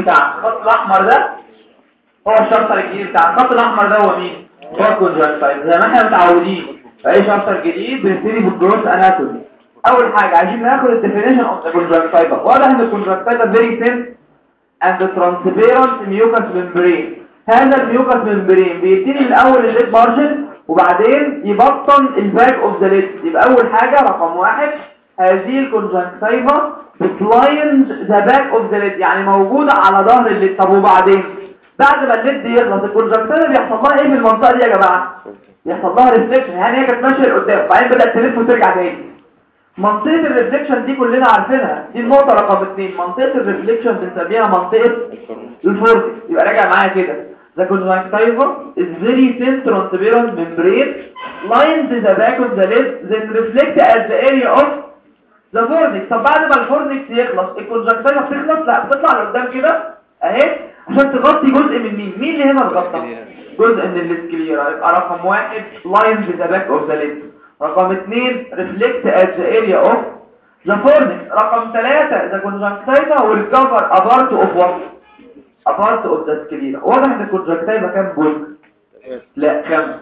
بتاع الخط الاحمر ده هو ال chapter الجديد بتاع الخط الاحمر ده هو مين هو ال conjunctiva زي ما إحنا متعودين في اي chapter جديد بنبتدي بال gross anatomy اول حاجة عايزين ناخد ال definition of the conjunctiva واضح ان ال conjunctiva very thin and transparent mucous membrane هذا ال mucous membrane بيبتدي من ال lid margin وبعدين يبطن ال back of the lid يبقى اول حاجة رقم واحد. هذه ال conjunctiva بت line the back of the lid يعني موجودة على ظهر ال lid طب وبعدين؟ بعد ما ال lid يخلص ال conjunctiva بيحصل لها إيه في المنطقة دي يا جماعة؟ يحصل لها reflection يعني هي كانت ماشية لقدام وبعدين بدأت تلف وترجع تاني. منطقة ال reflection دي كلنا عارفينها. دي النقطة رقم اثنين منطقة ال reflection بنسميها منطقة ال fornix يبقى راجع معايا كده. The conjunctiva is very thin transparent membrane lines the back of the lid then reflect at the area of fornix طب بعد ما ال fornix يخلص ال conjunctiva بتخلص لا بتطلع لقدام كده اهي عشان تغطي جزء من مين مين اللي هنا اتغطى جزء من ال sclera يبقى رقم واحد lines the back of the lid رقم اثنين reflect at the area of the fornix رقم ثلاثة cover a part of what a part of the sclera واضح ان ال conjunctiva كام جزء لا خمسة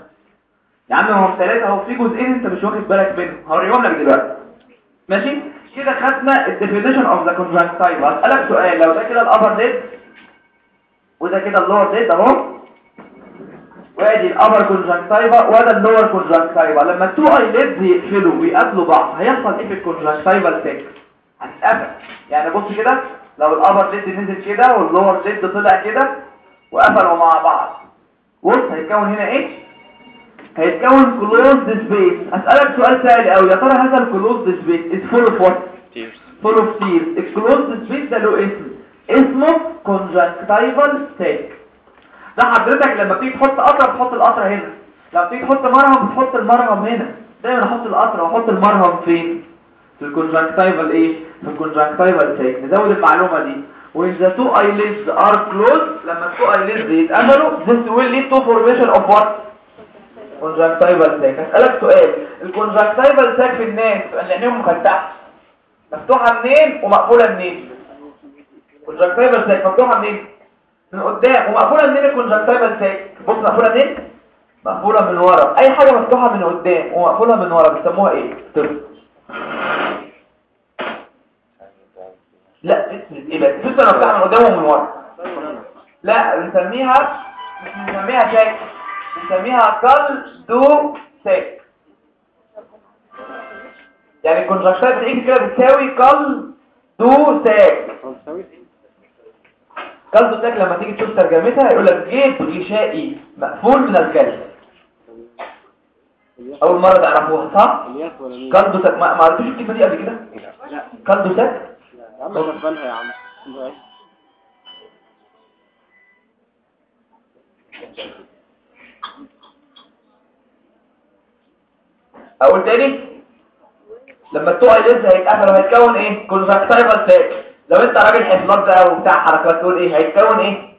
يا عم هم ثلاثة اهو في جزئين انت مش واخد بالك منهم هوريهم لك دلوقتي ماشي كده خدنا ال definition of the conjunctiva هسألك سؤال. لو ده كده ال upper lid وده كده ال lower lid أهو. وادي ال upper conjunctiva وده ال lower conjunctiva لما ال two eyelids يقفلوا ويقابلوا بعض هيحصل إيه في ال conjunctival sac هتتقفل. يعني بص كده لو ال upper lid نزل كده وال lower lid طلع كده وقفلوا مع بعض. بص هيتكون هنا إيه؟ هيتكون closed space أسألك سؤال سهل قوي يا ترى هذا ال closed space is full of what full of tears ال closed space ده له اسم. اسمه conjunctival sac ده حضرتك لما بتيجي تحط قطره بتحط القطره هنا. لما بتيجي تحط مرهم بتحط المرهم هنا. دايما أحط القطره وأحط المرهم فين؟ في ال conjunctival إيه في ال conjunctival sac نزود المعلومة دي. When the two eyelids are closed. لما ال two eyelids يتقفلوا this will lead to formation of what? Conjunctival sac هسألك سؤال. ال conjunctival sac في الناس عينيهم مفتحه مفتوحة منين ومقفولة منين؟ ال conjunctival sac مفتوحة منين؟ من قدام. ومقفولة منين ال conjunctival sac بص مقفولة منين؟ مقفولة من ورا. أي حاجة مفتوحة من قدام ومقفولة من ورا بيسموها إيه؟ طفل لا تسند إيه بقى؟ تسند مفتوحة من قدام ومن ورا. لا بنسميها مش بنسميها ساك بنسميها كالدو ساك يعني الكونجكتيفال بتيجي كده بتساوي كالدو ساك لما تيجي تشوف ترجمتها يقول لك جيب غشائي مقفول من الكلب أول مرة تعرفوها صح؟ مين؟ كالدو ساك ما عرفتوش الكلمة دي قبل كده؟ لا كالدو ساك يا عم غفلها يا عم أقول تاني؟ لما التوع لسه هيتقفل هيتكون إيه؟ كونجكتيفال ساك لو أنت راجل حفلات بقى وبتاع حركات تقول إيه؟ هيتكون إيه؟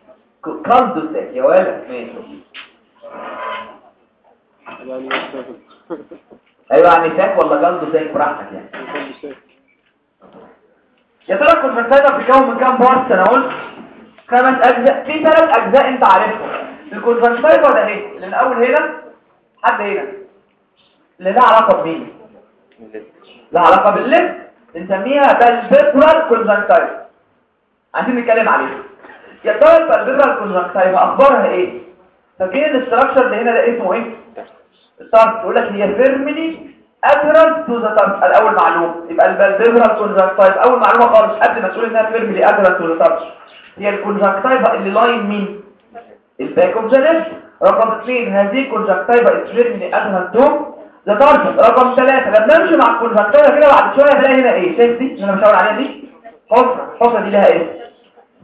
كالدو ساك يا ولد. ماشي. أيوه يعني sac ولا cul-de-sac براحتك يعني. يا ترى ال conjunctiva بتتكون من كام part أنا قلت خمس أجزاء. في ثلاث أجزاء أنت عارفهم. ال conjunctiva ده إيه؟ من أول هنا حد هنا. اللي لها علاقة بمين؟ لها علاقة بال lid. بنسميها palpebral conjunctiva عايزين نتكلم عليها. يا ترى ال palpebral conjunctiva أخبارها إيه؟ فاكرين ال structure اللي هنا ده اسمه إيه؟ ال tarsus يقول لك هي firmly adherent to the tarsus الأول معلومة. يبقى ال palpebral conjunctiva أول معلومة خالص. قبل ما تقول إنها firmly adherent to the tarsus هي ال conjunctiva اللي line مين؟ ال back of the رقم اثنين هذه ال conjunctiva firmly adherent to the tarsus رقم ثلاثة. لما نمشي مع ال conjunctiva كده بعد شوية هنلاقي هنا إيه؟ شايف دي اللي أنا بشاور عليها دي. حفرة. الحفره دي لها إيه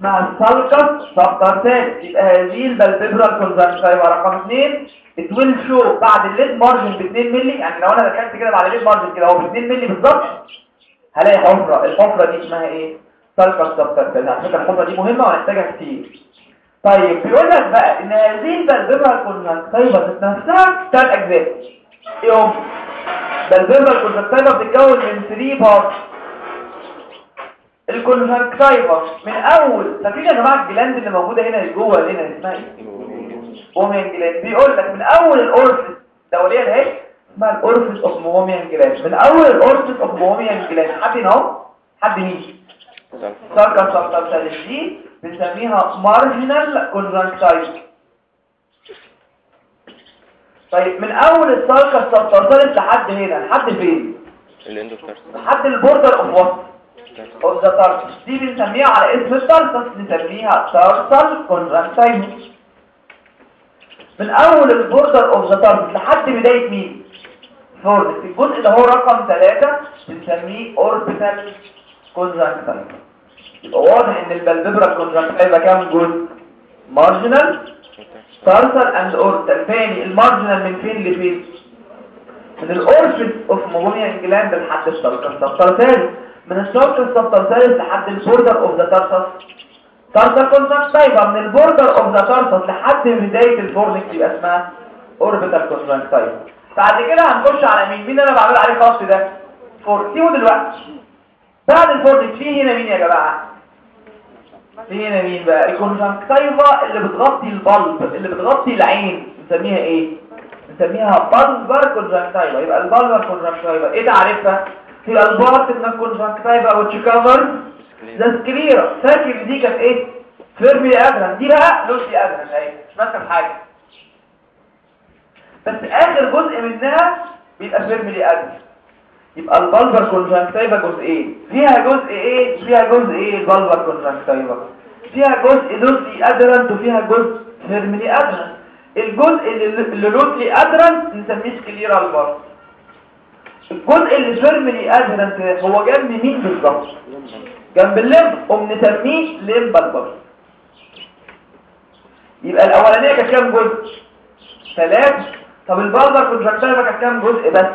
مع ال sulcus subtarsalis. يبقى هذه ال palpebral conjunctiva رقم 2 it will show بعد ال lid margin ب 2 مللي. يعني لو أنا ركنت كده بعد ال lid margin كده اهو ب 2 مللي بالظبط هلاقي حفرة. الحفرة دي اسمها إيه؟ sulcus subtarsalis. على فكرة الحفرة دي مهمة وهنحتاجها كتير. طيب بيقول لك بقى إن هذه ال palpebral conjunctiva ذات نفسها ثلاث أجزاء. إيه هم ال palpebral conjunctiva بتتكون من 3 part ال conjunctiva من أول. فاكرين يا جماعة ال gland اللي موجودة هنا جوه هنا اسمها إيه؟ meibomian gland بيقول لك من أول الدوريه اللي هي اسمها ال orifice of meibomian gland من أول ال orifice of meibomian gland حد هنا؟ اهو حد مين sulcus subtarsalis دي بنسميها marginal conjunctiva طيب من أول ال sulcus subtarsalis لحد هنا لحد فين؟ لحد ال border of what؟ of the tarsus دي بنسميها على اسم ال tarsus نسميها tarsal conjunctiva من أول ال border of the tarsus لحد بداية مين؟ fornix الجزء ده هو رقم 3 بنسميه orbital conjunctiva يبقى واضح إن ال palpebral conjunctiva كام جزء؟ marginal tarsal and orbital ثاني ال marginal من فين لفين من ال orifice of meibomian gland لحد ال sulcus subtarsalis من ال sulcus subtarsalis لحد ال border of the tarsus tarsal conjunctiva من ال border of the tarsus لحد بدايه ال fornix يبقى اسمها orbital conjunctiva بعد كده هنخش على مين مين أنا بعمل عليه خط ده fornix سيبه دلوقتي بعد ال fornix في هنا مين يا جماعة هنا مين بقى؟ ال conjunctiva اللي بتغطي ال bulb اللي بتغطي العين نسميها إيه؟ نسميها bulbar conjunctiva يبقى ال bulbar conjunctiva إيه تعرفها هي ال part من ال conjunctiva covers the sclera فاكر دي كانت إيه؟ firmly adherent دي بقى loosely adherent أهي مش ماسكه في حاجة بس آخر جزء منها بيبقى firmly adherent يبقى ال bulbar conjunctiva جزئين. فيها جزء إيه فيها جزء إيه ال bulbar conjunctiva فيها جزء loosely adherent وفيها جزء firmly adherent الجزء اللي loosely adherent نسميه scleral part الجزء اللي firmly adherent هو جنب مين بالظبط؟ جنب ال limbus قوم نسميه limbal part يبقى الأولانية كانت كام جزء؟ ثلاث طب ال bulbar conjunctiva كانت كام جزء بس؟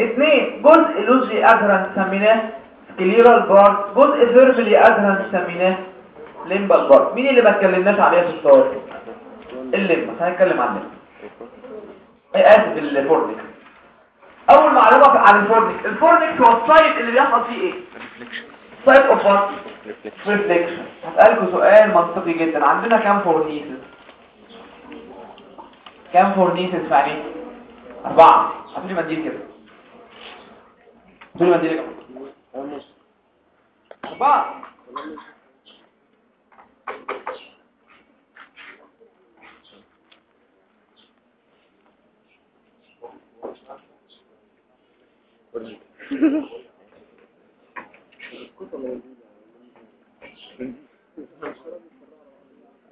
اثنين جزء loosely adherent سميناه scleral part جزء firmly adherent سميناه limbal part مين اللي ما اتكلمناش عليها في الصور ال limbus. هنتكلم عن ال limbus إيه آسف ال fornix أول معلومة عن ال fornix ال fornix هو ال site اللي بيحصل فيه إيه؟ site of what reflection هسألكوا سؤال منطقي جدا. عندنا كام fornices؟ كام fornices في عينيك؟ أربعة. هاتولي منديل كده.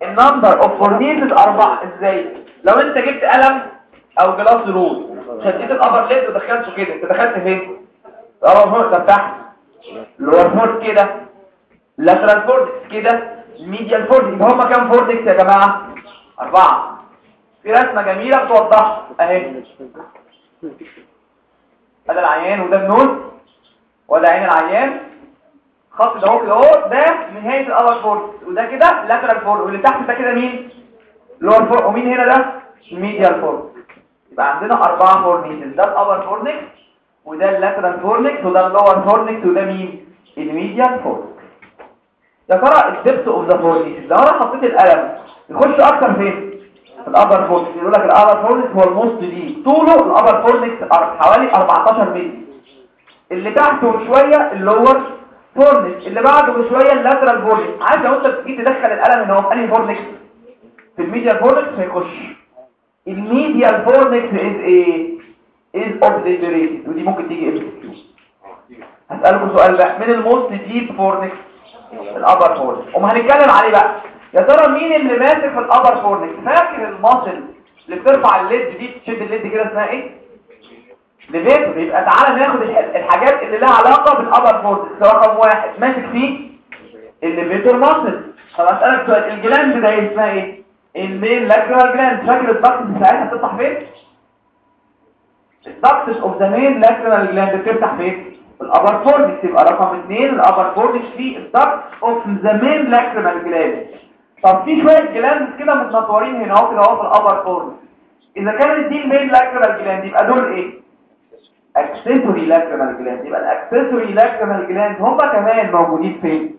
ال number of fornices أربعة إزاي؟ لو أنت جبت قلم أو glass rod شديت ال upper lid ودخلته كده. أنت دخلت فين؟ fornix ده تحت. ال lower fornix كده. lateral fornix كده. ال medial fornix. يبقى هما كام fornix يا جماعة؟ أربعة. في رسمة جميلة بتوضحها أهي. ده العيان وده ال nose وده عين العيان. خط ده أهو كده اهو ده نهاية ال upper fornix. وده كده lateral fornix. واللي تحت ده كده مين؟ lower fornix. ومين هنا ده؟ ال medial fornix. يبقى عندنا أربعة fornix ده ال upper fornix وده ال lateral fornix وده ال lower fornix وده مين ال medial fornix يا ترى ال depth of the fornix لو أنا حطيت القلم يخش أكتر فين؟ في ال upper fornix يقول لك ال upper fornix هو ال most deep. طوله ال upper fornix حوالي 14 مللي. اللي تحته بشويه ال lower fornix اللي بعده بشويه ال lateral fornix عارف لو انت تيجي تدخل القلم إن هو في أنهي fornix في ال medial fornix هيخش ال medial fornix is إيه؟ is obliterated ودي ممكن تيجي MCQ هسألكم سؤال بقى. من ال most deep fornix ال upper fornix وما هنتكلم عليه بقى. يا ترى مين اللي ماسك في ال upper fornix فاكر ال muscle اللي بترفع ال lid دي؟ تشد ال lid كده اسمها إيه؟ levator يبقى تعالى ناخد الح- الحاجات اللي لها علاقة بال upper fornix رقم واحد. ماسك فيه ال levator muscle طب أسألك سؤال. ال gland ده اسمها إيه؟ ال main lacrimal gland فاكر ال duct بتاعتها بتفتح فين؟ ال duct of the main lacrimal gland بتفتح فين ال upper fornix يبقى رقم 2 ال upper fornix فيه ال duct of the main lacrimal gland طب في شوية gland كده متنطورين هنا اهو كده اهو في ال upper fornix إذا كانت دي ال main lacrimal gland يبقى دول إيه؟ accessory lacrimal gland يبقى ال accessory lacrimal gland هم كمان موجودين فين؟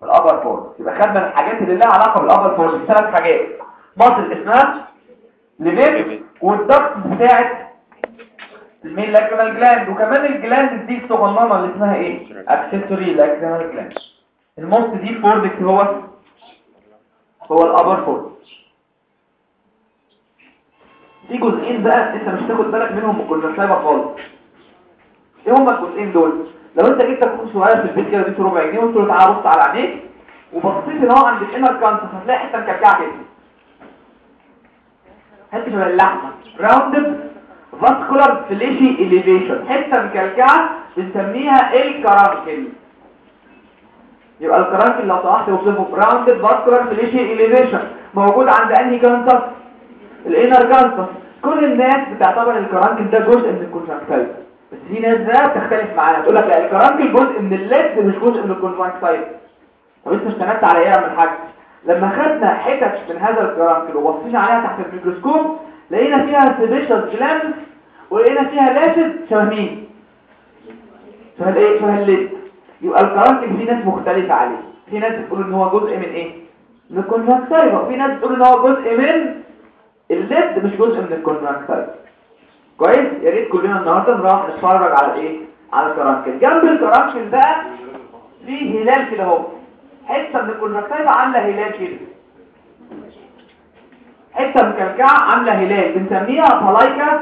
في ال upper fornix يبقى خدنا الحاجات اللي لها علاقة بال upper fornix ثلاث حاجات. muscle اسمها levator وال duct بتاعت ال main lacrimal gland وكمان ال gland دي الصغننة اللي اسمها إيه؟ accessory lacrimal gland ال most deep fornix هو هو ال upper fornix في جزئين بقى أنت مش هتاخد بالك منهم بال conjunctiva خالص. إيه هما الجزئين دول؟ لو أنت جبت أخوك صغير في البيت كده اديته ربع جنيه وقلت له تعالى بص على عينيك وبصيت إن هو عند ال inner canthus هتلاقي حتة مكعكعه كده حتة شبه اللحمة. rounded vascular fleshy elevation حتة مكلكعه بنسميها ال caruncle. يبقى ال caruncle لو سمحت اوصفه rounded vascular fleshy elevation موجود عند أنهي canthus ال inner canthus كل الناس بتعتبر ال caruncle ده جزء من ال conjunctiva بس في ناس بقى بتختلف معانا. تقول لك لا ال caruncle جزء من ال lid مش جزء من ال conjunctiva طب انت اشتغلت على إيه يا من حاج لما خدنا حتت من هذا ال caruncle وبصينا عليها تحت الميكروسكوب لقينا فيها sebaceous gland ولقينا فيها لافت شبه مين؟ شبه الإيه؟ شبه ال lid. يبقى ال caruncle في ناس مختلفة عليه. في ناس بتقول إن هو جزء من إيه؟ من ال conjunctiva وفي ناس بتقول إن هو جزء من ال lid مش جزء من ال conjunctiva كويس؟ يا ريت كلنا النهارده نروح نتفرج على إيه؟ على ال caruncle جنب ال caruncle بقى في هلال كده أهو. حتة من ال conjunctiva عاملة هلال كده. حتة مكلكعه عاملة هلال بنسميها plica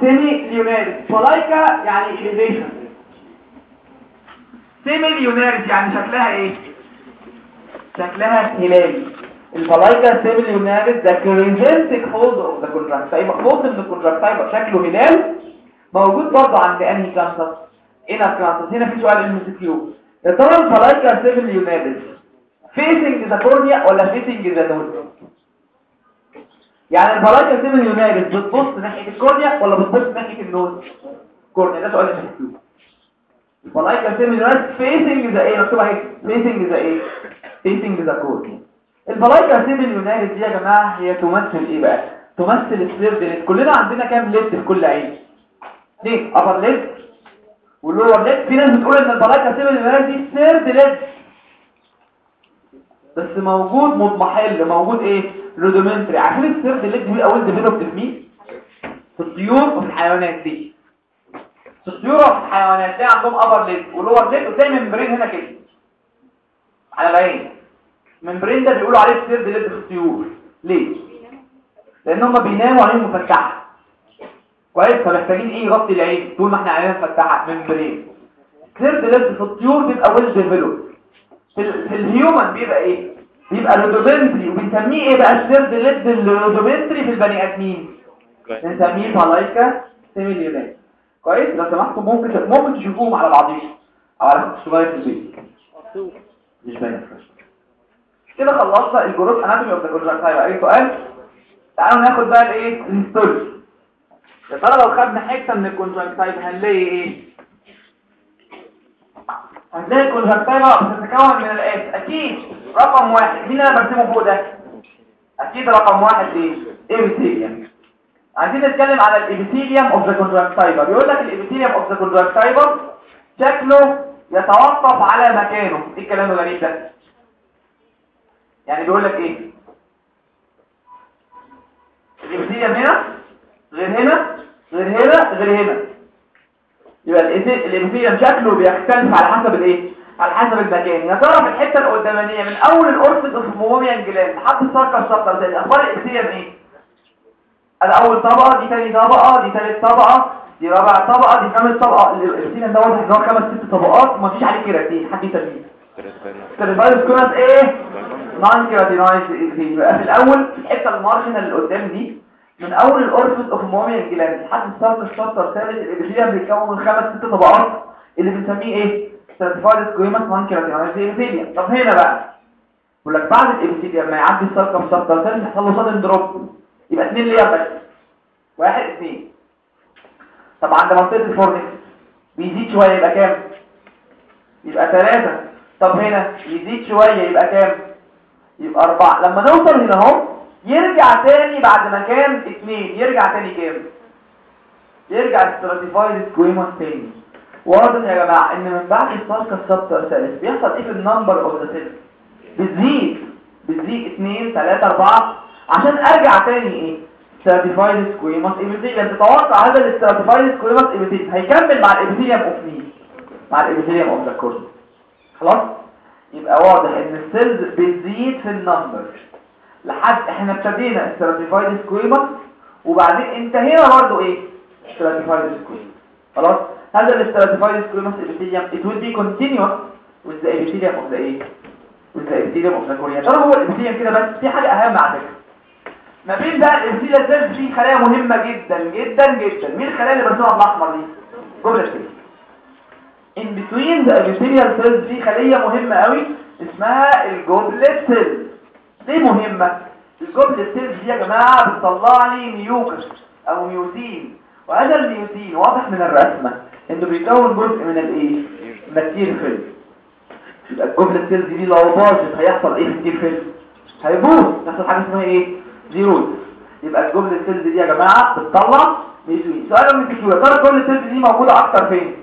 semilunaris plica يعني elevation semilunaris يعني شكلها إيه؟ شكلها هلالي ال plica semilunaris ده crescentic fold of the conjunctiva fold من ال conjunctiva شكله هلال. موجود برضه عند أنهي canthus inner canthus هنا في سؤال MCQ يا ترى ال plica semilunaris facing the cornea ولا facing the nose يعني ال plica semilunaris بتبص ناحية ال cornea ولا بتبص ناحية ال nose cornea ده سؤال MCQ ال plica semilunaris facing the إيه مكتوبة أهي. facing the إيه facing the cornea ال plica semilunaris دي يا جماعة هي تمثل إيه بقى؟ تمثل ال third lid كلنا عندنا كام lid في كل عين؟ ليه upper lid وال lower lid في ناس بتقول إن ال plica semilunaris دي third lid بس موجود مضمحل موجود إيه؟ rudimentary عارفين ال third lid دي ال well developed في مين في الطيور وفي الحيوانات دي. في الطيور وفي الحيوانات تلاقي عندهم upper lid و lower lid وتلاقي membrane هنا كده. على العين. ال membrane ده بيقولوا عليه ال third lid في الطيور. ليه؟ لأن هم بيناموا عينهم مفتحة. كويس؟ فمحتاجين إيه؟ يغطي العين. طول ما إحنا عيننا مفتحة membrane ال third lid في الطيور بيبقى well developed في, ال... في ال human بيبقى إيه؟ بيبقى rudimentary وبنسميه إيه بقى؟ ال third lid ال rudimentary في البني آدمين. بنسميه plica semilunaris كويس؟ لو سمحتوا ممكن ممكن تشوفوهم على بعضهم أو على خط صغير في البيت. مش باين. كده خلصنا ال gross anatomy of the conjunctiva أي سؤال؟ تعالوا ناخد بقى الإيه؟ ال histology يا ترى لو خدنا حتة من ال conjunctiva هنلاقي إيه؟ هتلاقي ال conjunctiva بتتكون من الآتي أكيد رقم واحد. مين أنا برسمه فوق ده. أكيد رقم واحد إيه epithelium عايزين نتكلم على ال epithelium of the conjunctiva بيقول لك ال epithelium of the conjunctiva شكله يتوقف على مكانه. إيه الكلام الغريب ده؟ يعني بيقول لك إيه؟ ال epithelium هنا غير هنا غير هنا غير هنا. يبقى ال epithelium شكله بيختلف على حسب الإيه؟ على حسب المكان. يا ترى في الحتة القدامانيه من أول ال orifice of meibomian gland لحد ال sulcus subtarsalis أخبار ال epithelium إيه؟ ادي أول طبقة دي ثاني طبقة دي ثالث طبقة دي رابع طبقة دي خامس طبقة. ال epithelium ده واضح ان هو خمس ست طبقات ومفيش عليه كيراتين حد يسميه. كيراتين كونس إيه؟ non keratinized يبقى في الأول الحتة ال marginal اللي قدام دي من أول ال orifice of meibomian gland لحد ال sulcus subtarsalis ال epithelium بيتكون من خمس ست طبقات اللي بنسميه إيه؟ stratified squamous non keratinized epithelium طب هنا بقى. يقول لك بعد ال epithelium ما يعدي ال sulcus subtarsalis يحصل له sudden drop يبقى اثنين layer بس واحد اثنين طب عند منطقة ال fornix بيزيد شوية يبقى كام؟ يبقى ثلاثة طب هنا يزيد شوية يبقى كام؟ يبقى أربعة. لما نوصل هنا أهو يرجع تاني بعد ما كان اثنين يرجع تاني كام؟ يرجع ال stratified squamous تاني. واضح يا جماعة إن من بعد ال sulcus subtarsalis بيحصل إيه في ال number of the cells بتزيد بتزيد 2 3 4 عشان أرجع تاني إيه؟ stratified squamous epithelium تتوقع هذا ال stratified squamous epithelium هيكمل مع ال epithelium of مين مع ال epithelium of the cornea خلاص؟ يبقى واضح إن ال cells بتزيد في ال number. لحد إحنا ابتدينا stratified squamous وبعدين انتهينا برضه إيه؟ stratified squamous خلاص؟ هذا ال stratified squamous epithelium. It will be continuous with the of the إيه with the of the cornea ترى هو ال epithelium كده بس في حاجة أهم على فكرة. ما بين بقى ال epithelium cells في خلايا مهمة جدا جدا جدا. مين الخلايا اللي مرسومه بالاحمر دي؟ جملة كده in between the epithelial cells في خلية مهمة قوي اسمها ال goblet cells ليه مهمة. ال goblet cells دي يا جماعة بتطلع لي mucus أو mucin. وهذا ال mucin واضح من الرسمة إنه بيكون جزء من الإيه؟ من ال tear film. يبقى ال goblet cells دي لو باظت هيحصل إيه في فيلم؟ هيبوظ. يحصل حاجة اسمها إيه؟ xerosis يبقى ال goblet cells دي يا جماعة بتطلع mucin. سؤال من يا ترى ال goblet cells دي موجودة أكتر فين؟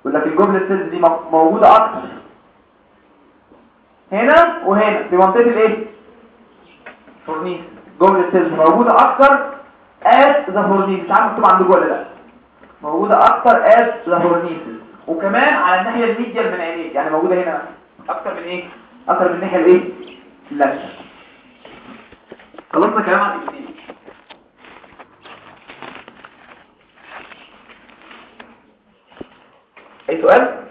يقول لك ال goblet cells دي موجودة أكتر. هنا وهنا. في منطقة الايه؟ fornices. goblet cells موجودة أكتر at the fornices مش عارف مكتوب عندكم ولا لا. موجودة أكتر at the fornices وكمان على الناحية ال medial من عينيك. يعني موجودة هنا أكتر من إيه؟ أكتر من الناحية الايه؟ اللاشة خلصنا كلام عن ال epithelium اي سؤال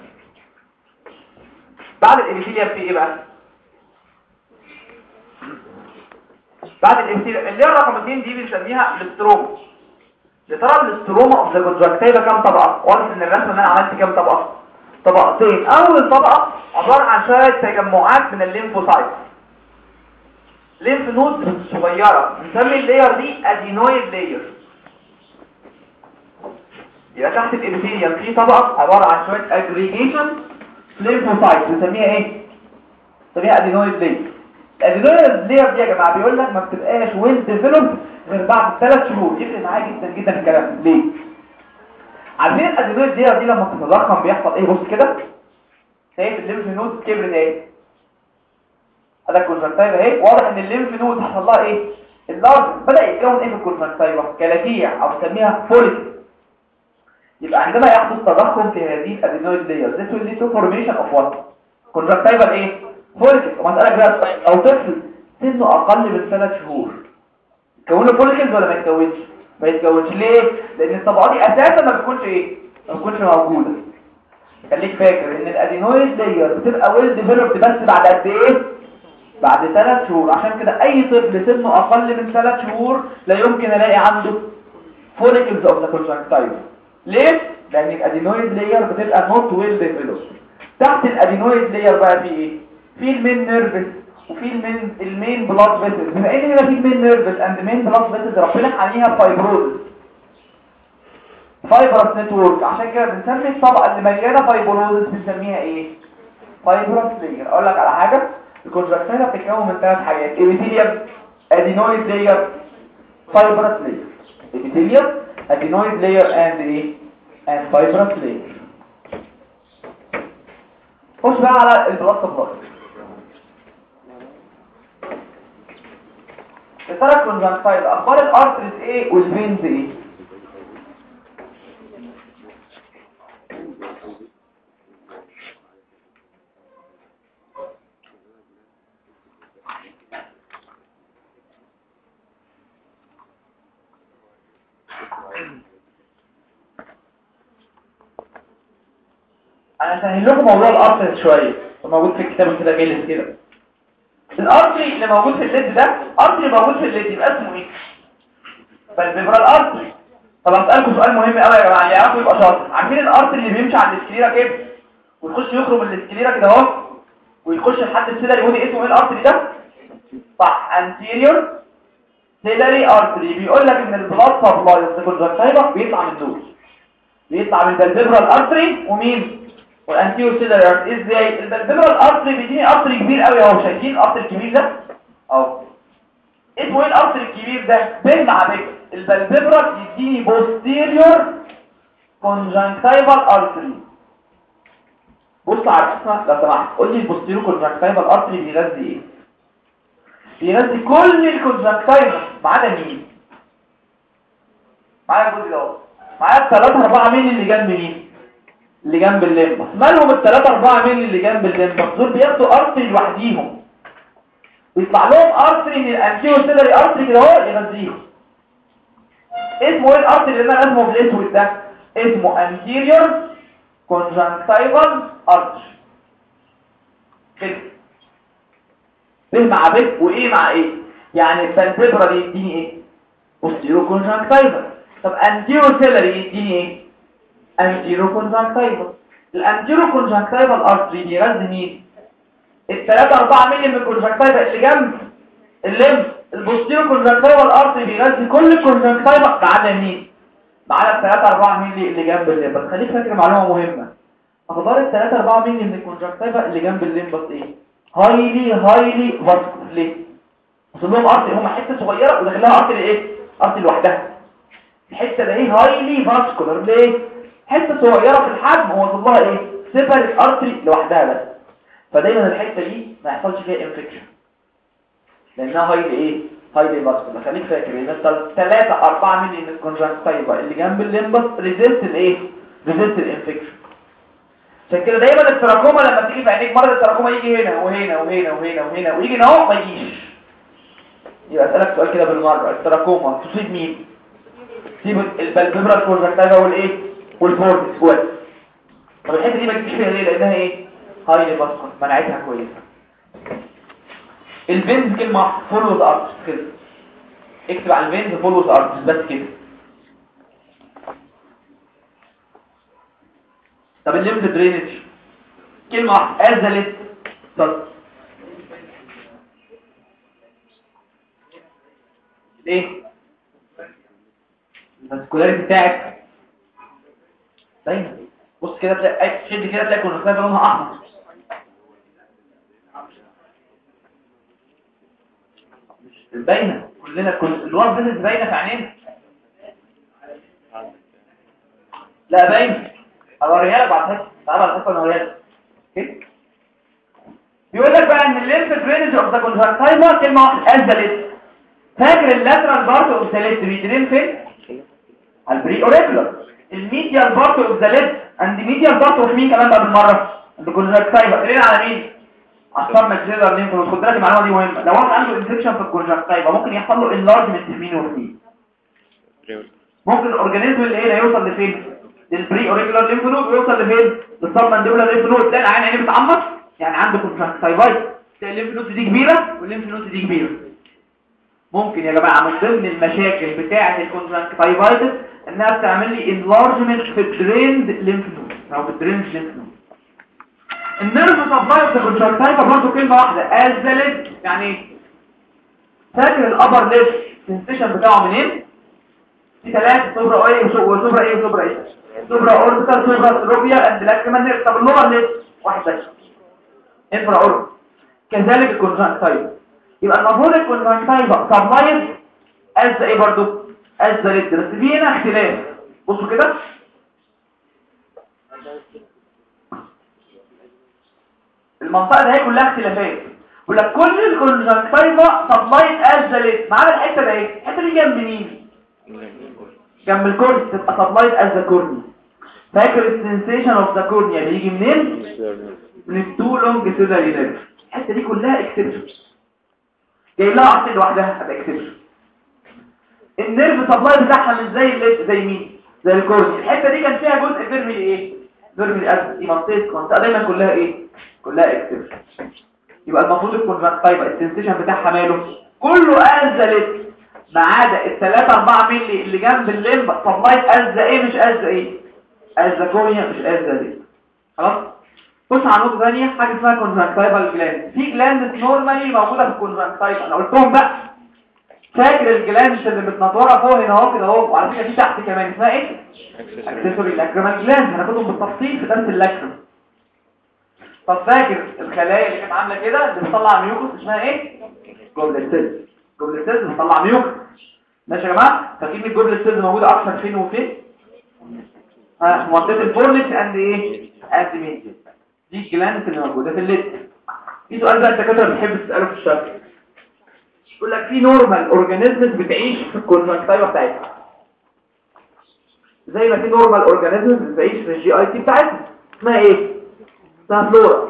بعد ال epithelium في إيه بقى؟ بعد ال epithelium اللي هي رقم 2 دي بنسميها ال stroma يا ترى ال stroma of the conjunctiva كام طبقة؟ واضح إن الرسمة ان أنا عملت كام طبقة؟ طبقتين. أول طبقة عبارة عن شوية تجمعات من ال lymphocyte. lymph node صغيرة. بنسمي ال layer دي adenoid layer يبقى تحت ال epithelium في طبقة عبارة عن شوية aggregation lymphocyte بنسميها إيه؟ بنسميها adenoid layer ال adenoid layer دي يا جماعة بيقول لك ما بتبقاش well developed غير بعد ثلاث شهور. يفرق معايا جدا جدا الكلام. ليه؟ عارفين ال adenoid layer دي لما بتتضخم بيحصل إيه؟ بص كده. شايف ال lymph node كبرت اهي هذا ال conjunctiva اهي واضح إن ال lymph node حصل لها إيه؟ enlarge بدأ يتكون إيه في ال conjunctiva كلاكيع أو بنسميها follicle يبقى عندما يحدث تضخم في هذه ال adenoid layer this will lead to formation of what? conjunctival follicle ومسألة بقى أو طفل سنه أقل من ثلاث شهور يكونه follicles ولا ما يتكونش ما يتكونش ليه؟ لأن الطبقات دي أساسا ما بتكونش إيه؟ ما بتكونش موجودة. خليك فاكر إن ال adenoid layer بتبقى well developed بس بعد قد إيه؟ بعد ثلاث شهور. عشان كده أي طفل سنه أقل من ثلاث شهور لا يمكن ألاقي عنده follicles of the conjunctiva ليه؟ لأن ال adenoid layer بتبقى not well developed تحت ال adenoid layer بقى في إيه؟ في ال main nerves وفي ال main ال main blood vessels بما ان هنا في ال main nerves and main blood vessels ربنا عليها fibrous fibrous network عشان كده بنسمي الطبقه اللي مليانة fibrous بنسميها إيه؟ fibrous layer أقول لك على حاجة. ال conjunctiva بتتكون من ثلاث حاجات. epithelium adenoid layer fibrous layer epithelium adenoid layer and إيه؟ and fibrous layer خش بقى على ال blood supply بتاعة ال conjunctiva أخبار ال arteries إيه وال veins إيه؟ أنا سهل لكم موضوع ال arteries شوية موجود في الكتاب كده جالس كده. ال artery اللي موجود في ال lid ده artery موجود في ال lid يبقى اسمه إيه؟ palpebral artery طب هسألكم سؤال مهم قوي يا جماعة اللي يعرفوا يبقى شاطر. عارفين ال artery اللي بيمشي على ال sclera كده؟ ويخش يخرج من ال sclera كده أهو ويخش لحد ال ciliary body اسمه إيه ال artery ده؟ صح anterior ciliary artery بيقول لك إن ال blood supply of conjunctiva بيطلع من دول. بيطلع من ال palpebral artery ومين؟ وال anterior ciliary artery إزاي؟ ال palpebral artery بيديني artery كبير قوي أهو شايفين ال artery الكبير ده؟ أهو. اسمه إيه ال artery الكبير ده؟ P مع P ال palpebral يديني posterior conjunctival artery. بص على الاسماء لو سمحت قول لي ال posterior conjunctival artery بيغذي إيه؟ بيغذي كل ال conjunctiva ما عدا مين؟ معايا الجزء ده معايا الثلاثة أربعة ملي اللي جنب مين؟ اللي جنب ال limbus مالهم الثلاثة أربعة ملي اللي جنب ال limbus دول بياخدوا artery لوحديهم. بيطلع لهم artery من ال anterior ciliary artery كده اهو يغذيهم اسمه إيه ال artery اللي أنا رسمه بالاسود ده؟ اسمه anterior conjunctival artery كده. P مع P و A مع A يعني ال palpebral ده يديني إيه؟ Posterior conjunctival طب anterior ciliary يديني إيه؟ Anterior conjunctival ال anterior conjunctival artery بيغذي مين الثلاثة أربعة ملي من ال conjunctiva اللي جنب. ال limbus ال posterior conjunctival artery بيغذي كل ال conjunctiva ما عدا مين عدا الثلاثة أربعة ملي اللي جنب ال limbus خليك فاكر معلومة مهمة. أخبار الثلاثة أربعة ملي من ال conjunctiva اللي جنب ال limbus إيه؟ highly highly vascular ليه؟ لهم artery هم حتة صغيرة وداخلها artery إيه artery لوحدها. الحتة ده إيه highly vascular ليه؟ حتة صغيرة في الحجم وصل لها إيه؟ separate artery لوحدها بس. فدايما الحتة دي ما يحصلش فيها infection لأنها highly إيه؟ highly vascular خليك فاكر انت 3 4 مللي من ال conjunctiva اللي جنب ال limbus resist الايه resist ال infection عشان كده دايما التراكوما لما تيجي في عينيك مرة التراكوما يجي هنا وهنا وهنا وهنا وهنا ويجي هنا أهو ما يجيش. يبقى أسألك سؤال كده بالمرة. التراكوما تصيب مين؟ تصيب ال palpebral conjunctiva والإيه؟ وال fornix كويس طب الحتة دي ما تجيش فيها ليه؟ لأنها إيه؟ highly vascular مناعتها كويسة. ال veins كلمة follows artery كده. اكتب على ال veins follows artery بس كده. طب ال lymph drainage كلمة as lid طب إيه ال vascularity بتاعك دايما. بص كده تلاقي شد كده تلاقي conjunctiva لونها احمر باينه كلنا كل ال blood vessels باينه في عينينا. لا باينة. أوريها لك بعد كده تعالى على اوريها بيقول لك. بقى إن ال lymph drainage of the conjunctiva كلمة واحدة. as lid فاكر ال lateral part of the lid بي drain فين؟ ال preauricular ال medial part of the lid and medial part of مين كمان بقى بالمرة. ال conjunctiva قلنا على مين؟ عصام ماكسيلر لينف خد بالك المعلومة دي مهمة. لو واحد عنده infection في ال conjunctiva ممكن يحصل له enlargement في مين وفين ممكن ال organism اللي إيه يوصل لفين؟ لل preauricular lymph node ويوصل لفين؟ لل submandibular lymph node تلاقي العيان عينيه بتحمر يعني عنده conjunctivitis تلاقي ال lymph node دي كبيرة؟ وال lymph node دي كبيرة. ممكن يا جماعة من ضمن المشاكل بتاعة ال conjunctivitis إنها بتعمل لي enlargement في ال drained lymph node أو في ال drained lymph node ال nerve supply في ال conjunctiva برضه كلمة واحدة as lid يعني فاكر ال upper lid ال sensation بتاعه منين؟ في ثلاثة supra إيه؟ و supra إيه؟ و supra إيه supraorbital supratrochlear nerve. طب ال lower lid واحد بس. infraorbital كذلك ال conjunctiva يبقى المفروض ال conjunctiva supplied as إيه برضه as lid بس في هنا اختلاف. بصوا كده. المنطقة دي كلها اختلافات. بيقول لك كل ال conjunctiva supplied as lid ما عدا الحتة دي. الحتة دي جنب مين؟ جنب ال cornea تبقى supplied as the cornea فاكر ال sensation of the cornea بيجي منين؟ من ال two long nerve الحتة دي كلها exception جاي لها عصير لوحدها هتبقى exception ال nerve supply بتاعها مش زي زي مين؟ زي ال cornea الحتة دي كان فيها جزء firmly إيه؟ firmly attached دي منطقه منطقه دايما كلها إيه؟ كلها exception يبقى المفروض ال conjunctiva ال sensation بتاعها ماله؟ كله as lid ما عدا الثلاثة 4 مللي اللي جنب ال limbus supplied as إيه؟ مش as إيه؟ as cornea مش as lid خلاص؟ بص على نقطة ثانية حاجة اسمها conjunctival gland في gland normally موجودة في ال conjunctiva أنا قلتهم بقى فاكر ال gland اللي متنطوره فوق هنا اهو كده اهو وعلى فكرة في تحت كمان اسمها إيه؟ accessory lacrimal gland هناخدهم بالتفصيل في درس ال lacrimal طب فاكر الخلايا اللي كانت عاملة كده؟ اللي بتطلع mucus اسمها إيه؟ goblet cells goblet cells بتطلع mucus ماشي يا جماعة؟ فاكرين ال goblet cells موجودة أكتر فين وفين؟ ها منطقه ال fornix and إيه and medial دي ال gland اللي موجوده في ال lid في سؤال بقى الدكاترة بتحب تسأله في الشرح. يقول لك في normal organisms بتعيش في ال conjunctiva بتاعتها. زي ما في normal organisms بتعيش في ال GIT بتاعتها. اسمها إيه؟ اسمها flora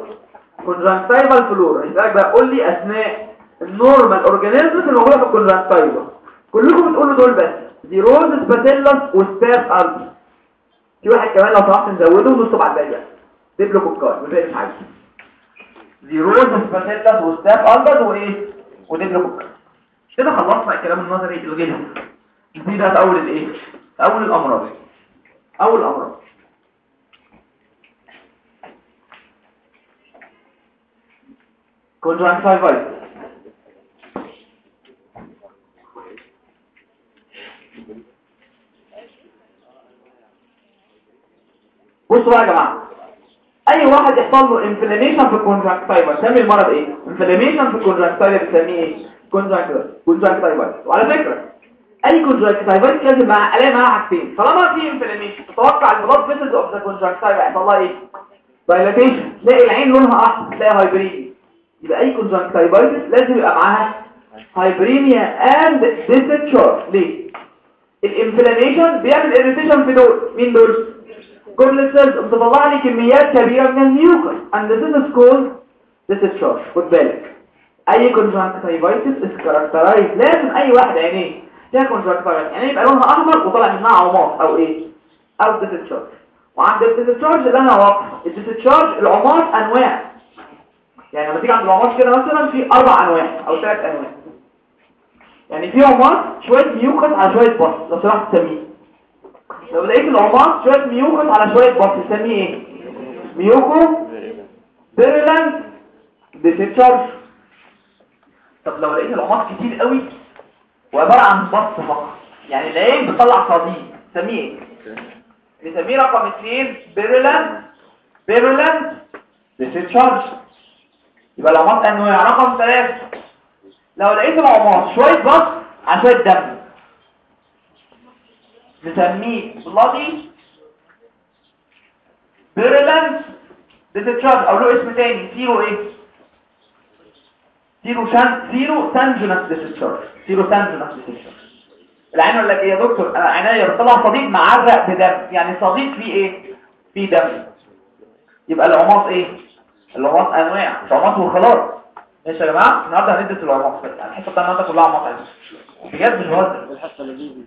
conjunctival flora يبقى بقى قول لي اسماء ال normal organisms الموجودة في ال conjunctiva كلكم بتقولوا دول بس. xerosis bacillus و staph albus في واحد كمان لو سمحت نزوده ونص بعد بقى diplococci والباقي مش عايز xerosis bacillus و staph albus وايه و diplococci كده خلصنا الكلام النظري الغير دي ده اول الايه اول الامراض اول الامراض conjunctivitis بصوا بقى يا جماعة أي واحد يحصل له inflammation في ال conjunctiva تسمي المرض إيه؟ inflammation في ال conjunctiva بتسميه إيه؟ conjunctivitis وعلى فكرة أي conjunctivitis لازم مع ألاقي معاها حاجتين. طالما في inflammation تتوقع ال blood vessels of the conjunctiva يحصل لها إيه؟ dilatation تلاقي العين لونها احمر تلاقي hyperemia يبقى أي conjunctivitis لازم يبقى معاها hyperemia and discharge ليه؟ ال inflammation بيعمل irritation في دول. مين دول؟ كل بتطلع لي كميات كبيرة من ال mucus and this is called discharge خد بالك. أي conjunctivitis is characterized لازم أي واحد عينيه. فيها conjunctivitis يعني يبقى لونها أحمر وطالع منها عماص أو إيه؟ أو discharge وعند ال discharge اللي أنا واقفه ال discharge العماص أنواع. يعني لما تيجي عند العماص كده مثلا في أربع أنواع أو ثلاث أنواع. يعني في عماص شوية mucus على شوية pus لو سمحت تسميه لو لقيت العماص شوية mucus على شوية pus تسميه إيه؟ mucopurulent discharge طب لو لقيت العماص كتير قوي وعبارة عن pus فقط يعني العين بتطلع صديد تسميه إيه؟ نسميه رقم 2 purulent purulent discharge يبقى العماص انواع رقم 3 لو لقيت العماص شوية pus على شوية دم. نسميه bloody purulent discharge أو له اسم تاني. sero إيه sero san serosanguineous discharge serosanguineous discharge العين لك إيه يا دكتور؟ أنا عينيا بطلع صديد معرق بدم. يعني صديد فيه إيه؟ فيه دم. يبقى العماص إيه؟ العماص أنواع. مش عماص وخلاص. ماشي يا جماعة؟ النهارده هندرس العماص يعني الحصة بتاع النهارده كلها عماص بجد مش بهزر. الحصه اللذيذه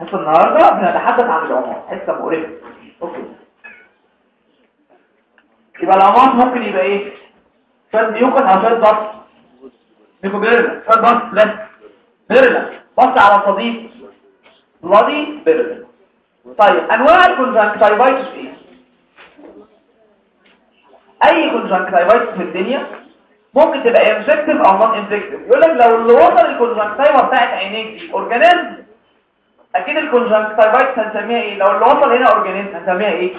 حصه النهارده بنتحدث عن العماص حصة مقرفة. okay. يبقى العماص ممكن يبقى إيه؟ شوية mucus على pus mucopurulent. شوية ضغط بس بيرلا. pus على صديد. bloody purulent. طيب أنواع ال conjunctivitis إيه؟ أي conjunctivitis في الدنيا ممكن تبقى infective أو non infective يقول لك لو اللي وصل ال conjunctiva بتاعت عينيك دي organism أكيد ال conjunctivitis هنسميها إيه؟ لو اللي وصل هنا organism هنسميها إيه؟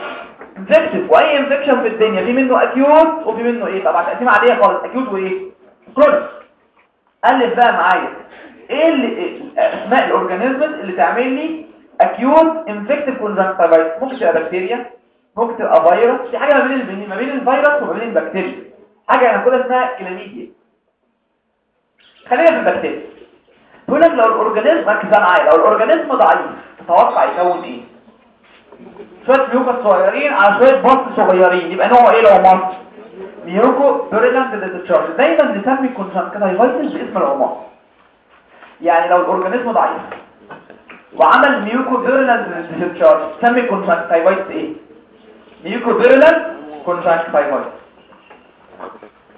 infective وأي infection في الدنيا في منه acute وفي منه إيه؟ طبعا تقسيمه عاديه خالص. acute وإيه؟ chronic الف بقى معايا. إيه اللي أسماء ال organisms اللي تعمل لي acute infective conjunctivitis ممكن تبقى بكتيريا ممكن تبقى فيروس في حاجة ما بين ما بين الفيروس وما بين البكتيريا. حاجة هناخدها اسمها كلاميديا خلينا في البكتيريا. بيقول لك لو ال organism ركز معايا لو ال organism ضعيف تتوقع يكون إيه شوية mucus صغيرين على شوية pus صغيرين يبقى نوعه إيه لو مصر mucopurulent discharge دايما نسمي ال conjunctivitis باسم العماص يعني لو ال organism ضعيف وعمل mucopurulent discharge نسمي ال conjunctivitis إيه؟ mucopurulent conjunctivitis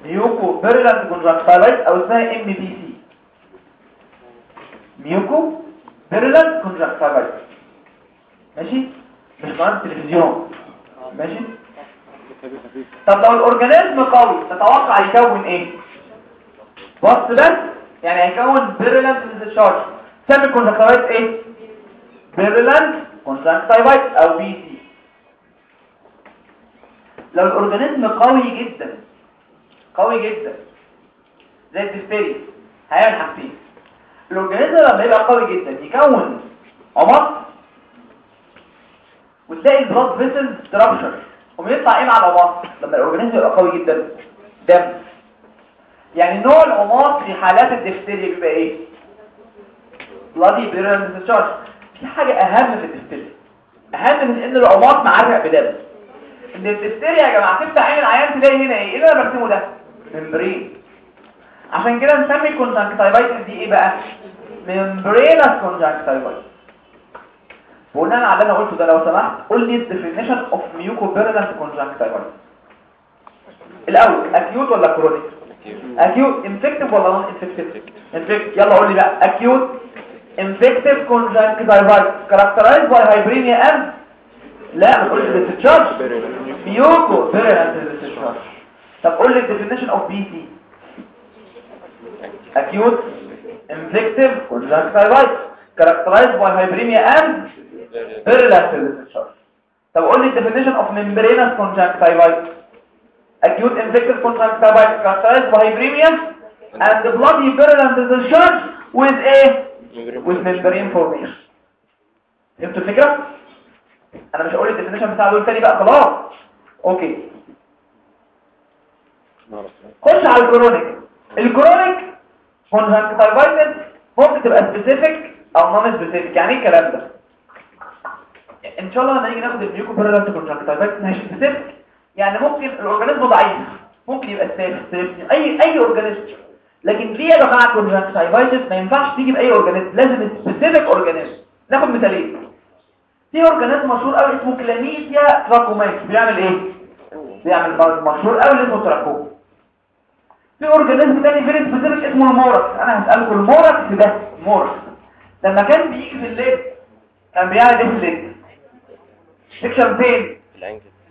mucopurulent conjunctivitis أو اسمها MPC muco؟ purulent conjunctivitis ماشي؟ مش قناه تلفزيون. ماشي؟ طب لو ال organism قوي تتوقع يكون إيه؟ pus بس؟ يعني هيكون purulent discharge سمي ال conjunctivitis إيه؟ purulent conjunctivitis أو PC. لو ال organism قوي جدا قوي جدا زي الدفتري هيعمل حاجتين ال organism لما يبقى قوي جدا يكون عماص وتلاقي ال blood vessels rupture ويطلع إيه مع العماص لما ال organism يبقى قوي جدا دم يعني نوع العماص في حالات الدفتيريا بيبقى إيه؟ bloody purulent discharge في حاجة أهم في الدفتيريا أهم من إن العماص معرق بدم إن الدفتيريا يا جماعة تفتح عين العيان تلاقي هنا إيه؟ إيه اللي أنا برسمه ده؟ membrane عشان كده نسمي ال conjunctivitis دي إيه بقى membranous conjunctivitis بناء على اللي أنا قلته ده لو سمحت قول لي ال definition of mucopurulent conjunctivitis الأول acute ولا chronic acute infective ولا non infective infective يلا قول لي بقى acute infective conjunctivitis characterized by hyperemia ام لا ما تقولش discharge mucopurulent discharge طب قول لي ال definition of PC acute infective conjunctivitis characterized by hyperemia and purulent discharge طب قول لي definition of membranous conjunctivitis acute infective conjunctivitis characterized by hyperemia and bloody purulent discharge with a with membrane formation فهمتوا الفكرة؟ أنا مش هقول ال definition بتاع دول تاني بقى خلاص okay خش على ال chronic ال chronic conjunctivitis ممكن تبقى specific أو non specific يعني إيه الكلام ده؟ إن شاء الله لما نيجي ناخد ال mucopurulent conjunctivitis مش specific يعني ممكن ال organism ضعيف. ممكن يبقى specific أي أي organism لكن في يا جماعة conjunctivitis ما ينفعش تيجي بأي organism لازم specific organism ناخد مثالين. في organism مشهور قوي اسمه chlamydia trachomatis بيعمل إيه؟ بيعمل مشهور قوي اسمه تراكوم في organism تاني very specific اسمه ال Morax أنا هسألكم الموركس ده Morax لما كان بيجي في ال lid كان بيعمل إيه في ال lid infection فين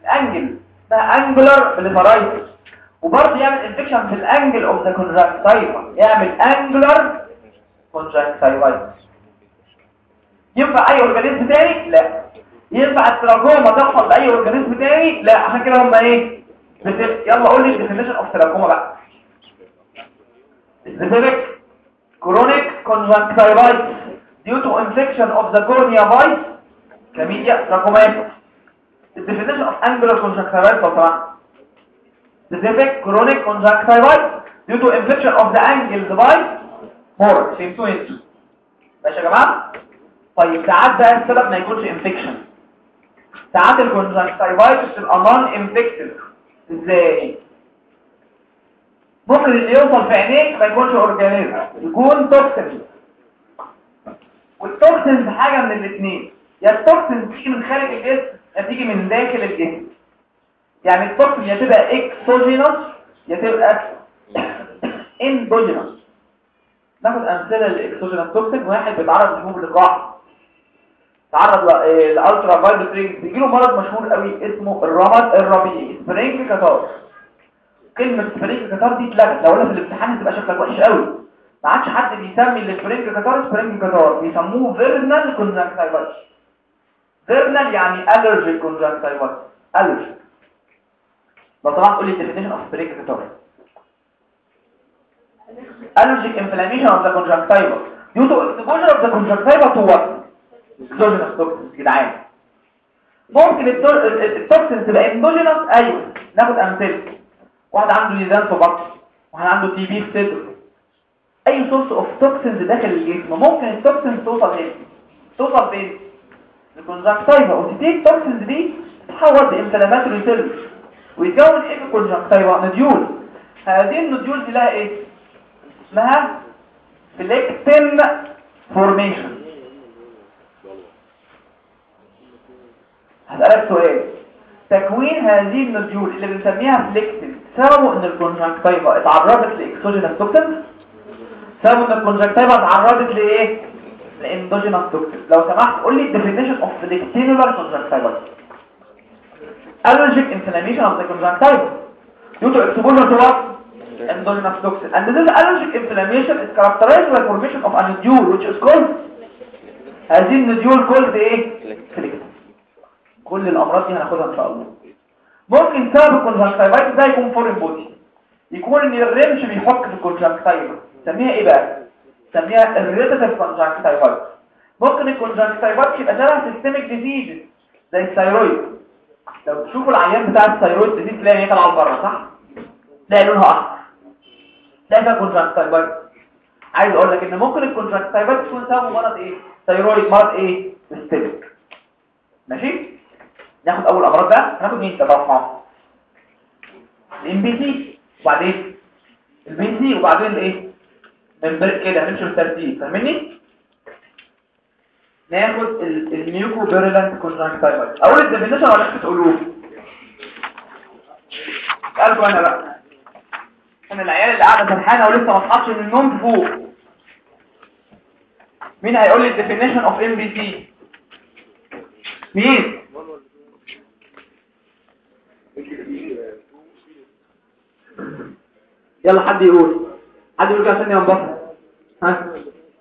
ال angle. ده angular blepharitis وبرضه يعمل infection في ال angle of the conjunctiva يعمل angular conjunctivitis ينفع أي organism تاني؟ لا. ينفع التراكوما تحصل لاي organism تاني؟ لا. عشان كده هم إيه؟ يلا قول لي الديفينيشن اوف تراكوما بقى. specific chronic conjunctivitis due to infection of the cornea by chlamydia trachomatis the definition of angular conjunctivitis لو سمحت specific chronic conjunctivitis due to infection of the angles by more فهمتوا انتوا ماشي يا جماعه طيب ساعات بقى السبب ما يكونش انفكشن ساعات الكونجكتيفايتس تبقى نون انفكتيف ازاي ممكن اللي يوصل في عينيك ما يكونش organism. يكون toxin وال toxin حاجة من الاثنين يا ال toxin تيجي من خارج الجسم يا تيجي من داخل الجسم. يعني ال toxin يا تبقى exogenous يا تبقى endogenous ناخد أمثلة لل exogenous toxin واحد بيتعرض لحبوب اللقاح تعرض ل ultraviolet rays بيجي له مرض مشهور قوي اسمه الرمد الربيعي spring catarrh كلمة spring catarrh دي اتلغت. لو قلنا في الامتحان هتبقى شكلك وحش قوي. ما عادش حد بيسمي ال spring catarrh spring catarrh بيسموه vernal conjunctivitis vernal يعني allergic conjunctivitis allergic لو طبعا تقول لي ال definition of spring catarrh allergic inflammation of the conjunctiva due to exposure of the conjunctiva to what? exogenous toxins. جدعان. ممكن ال tox- ال toxin تبقى endogenous أيوه. ناخد أمثلة. واحد عنده ديدان في بطنه واحد عنده TB في صدره. أي source of toxins داخل الجسم؟ ممكن ال toxins توصل هنا توصل فين؟ ال conjunctiva وتبتدي ال toxins دي تتحول ل inflammatory cells ويتكون إيه في ال conjunctiva nodule هذه النديول دي لها إيه؟ اسمها phlycten formation هسألك سؤال. تكوين هذه ال nodule اللي بنسميها phlycten سببه إن ال conjunctiva اتعرضت ل exogenous toxin سببه إن ال conjunctiva اتعرضت لإيه؟ ل endogenous toxin لو سمحت قول لي ال definition of phlyctenular conjunctiva allergic inflammation of the conjunctiva. Due to exposure to what? Endogenous toxin and this allergic inflammation. Is characterized by formation of a nodule which is called هذه ال nodule called إيه؟ كل الأمراض دي هناخدها إن شاء الله. ممكن سبب ال conjunctivitis ده يكون foreign body يكون ان الرمش بيحك في ال conjunctiva نسميها إيه بقى نسميها irritative conjunctivitis ممكن ال conjunctivitis يبقى سببه systemic disease زي ال thyroid لو تشوفوا العيان بتاع ال thyroid disease تلاقي عينيه طالعه بره صح تلاقي لونها احمر تلاقي فيها conjunctivitis عايز أقول لك ان ممكن ال conjunctivitis تكون سبب مرض إيه thyroid مرض إيه systemic ماشي ناخد أول أمراض بقى هناخد مين؟ تبقى ال MPC وبعدين؟ ال PC وبعدين الايه برق كده هنمشي بالترتيب فاهمني؟ ناخد ال mucopurulent conjunctivitis اول ال definition ولا أنتوا تقولوه قالوا أنا بقى. ان العيال اللي قاعدة فرحانة ولسه ما تصحاش من النوم فوق. مين هيقول لي ال definition of MPC؟ مين؟ يلا حد يقول. حد يقول كده عشان ينبسط ها؟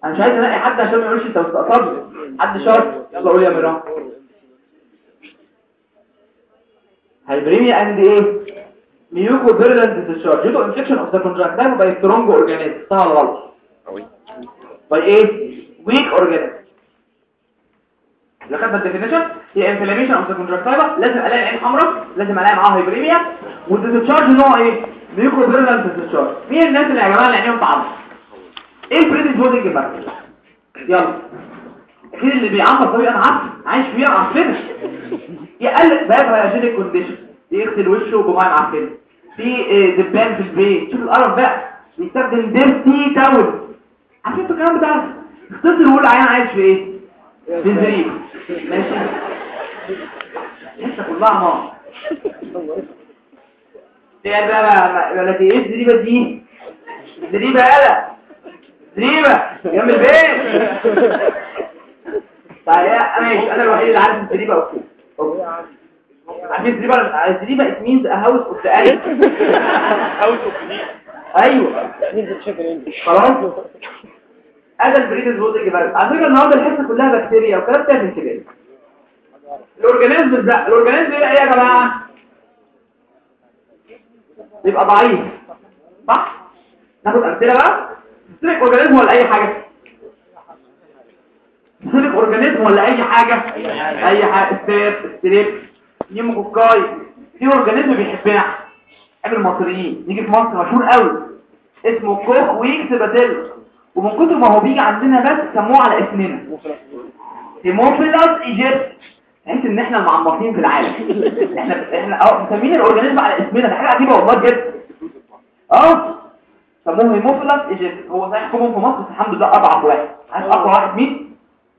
أنا مش عايز الاقي حد عشان ما يقولش أنت مستقصد. حد شاطر يلا قول يا ميران hyperemia and إيه mucopurulent discharge دي infection of the conjunctiva by strong organism صح ولا غلط؟ by إيه weak organism لو خدنا ال definition. هي inflammation of the conjunctiva لازم ألاقي عين حمراء. لازم ألاقي معاها hyperemia وال discharge نوع إيه؟ mucopurulent discharge مين الناس اللي يا جماعة اللي عينيهم تعمص إيه ال predisposing بقى يلا. أكيد اللي بيعمص أنا عارف عايش فيها عارفينها يقلق بقى هيجينيك كونديشن يغسل وشه بميه معفنه في آه، دبان في البيت. شوف القرف بقى. بيستخدم dirty towel عارفين أنتوا الكلام بتاع اختصر وقول عيان عايش في إيه؟ في الزريبة ماشي. لسه كلها نار. دي بقى ولا دي إيه الزريبه دي. زريبه يالا زريبه جنب البيت. طيب ماشي أنا الوحيد اللي عارف الزريبه أوكي. عارفين الزريبه الزريبه it means a house of the animal أيوه. خلاص. هذا ال predisposing بقى على فكرة النهارده الحصة كلها بكتيريا وكلام تاني انتباه ال organism ده ال organism إيه يا جماعة؟ يبقى ضعيف. صح؟ ناخد أمثلة بقى. weak organism ولا أي حاجة؟ weak organism ولا أي حاجة؟ أي حاجة. staph strept pneumococci في organism بيحبنا. إحنا المصريين. نيجي في مصر مشهور قوي. اسمه Koch-Weeks bacillus ومن كتر ما هو بيجي عندنا بس سموه على اسمنا. Haemophilus aegyptius تحس ان إحنا المعمصين في العالم. إحنا إحنا آه مسمين ال organism على اسمنا. ده حاجة عجيبه والله جدا آه. سموه Haemophilus aegyptius هو صحيح common في مصر بس الحمد لله اضعف واحد. عارف أقوى واحد مين؟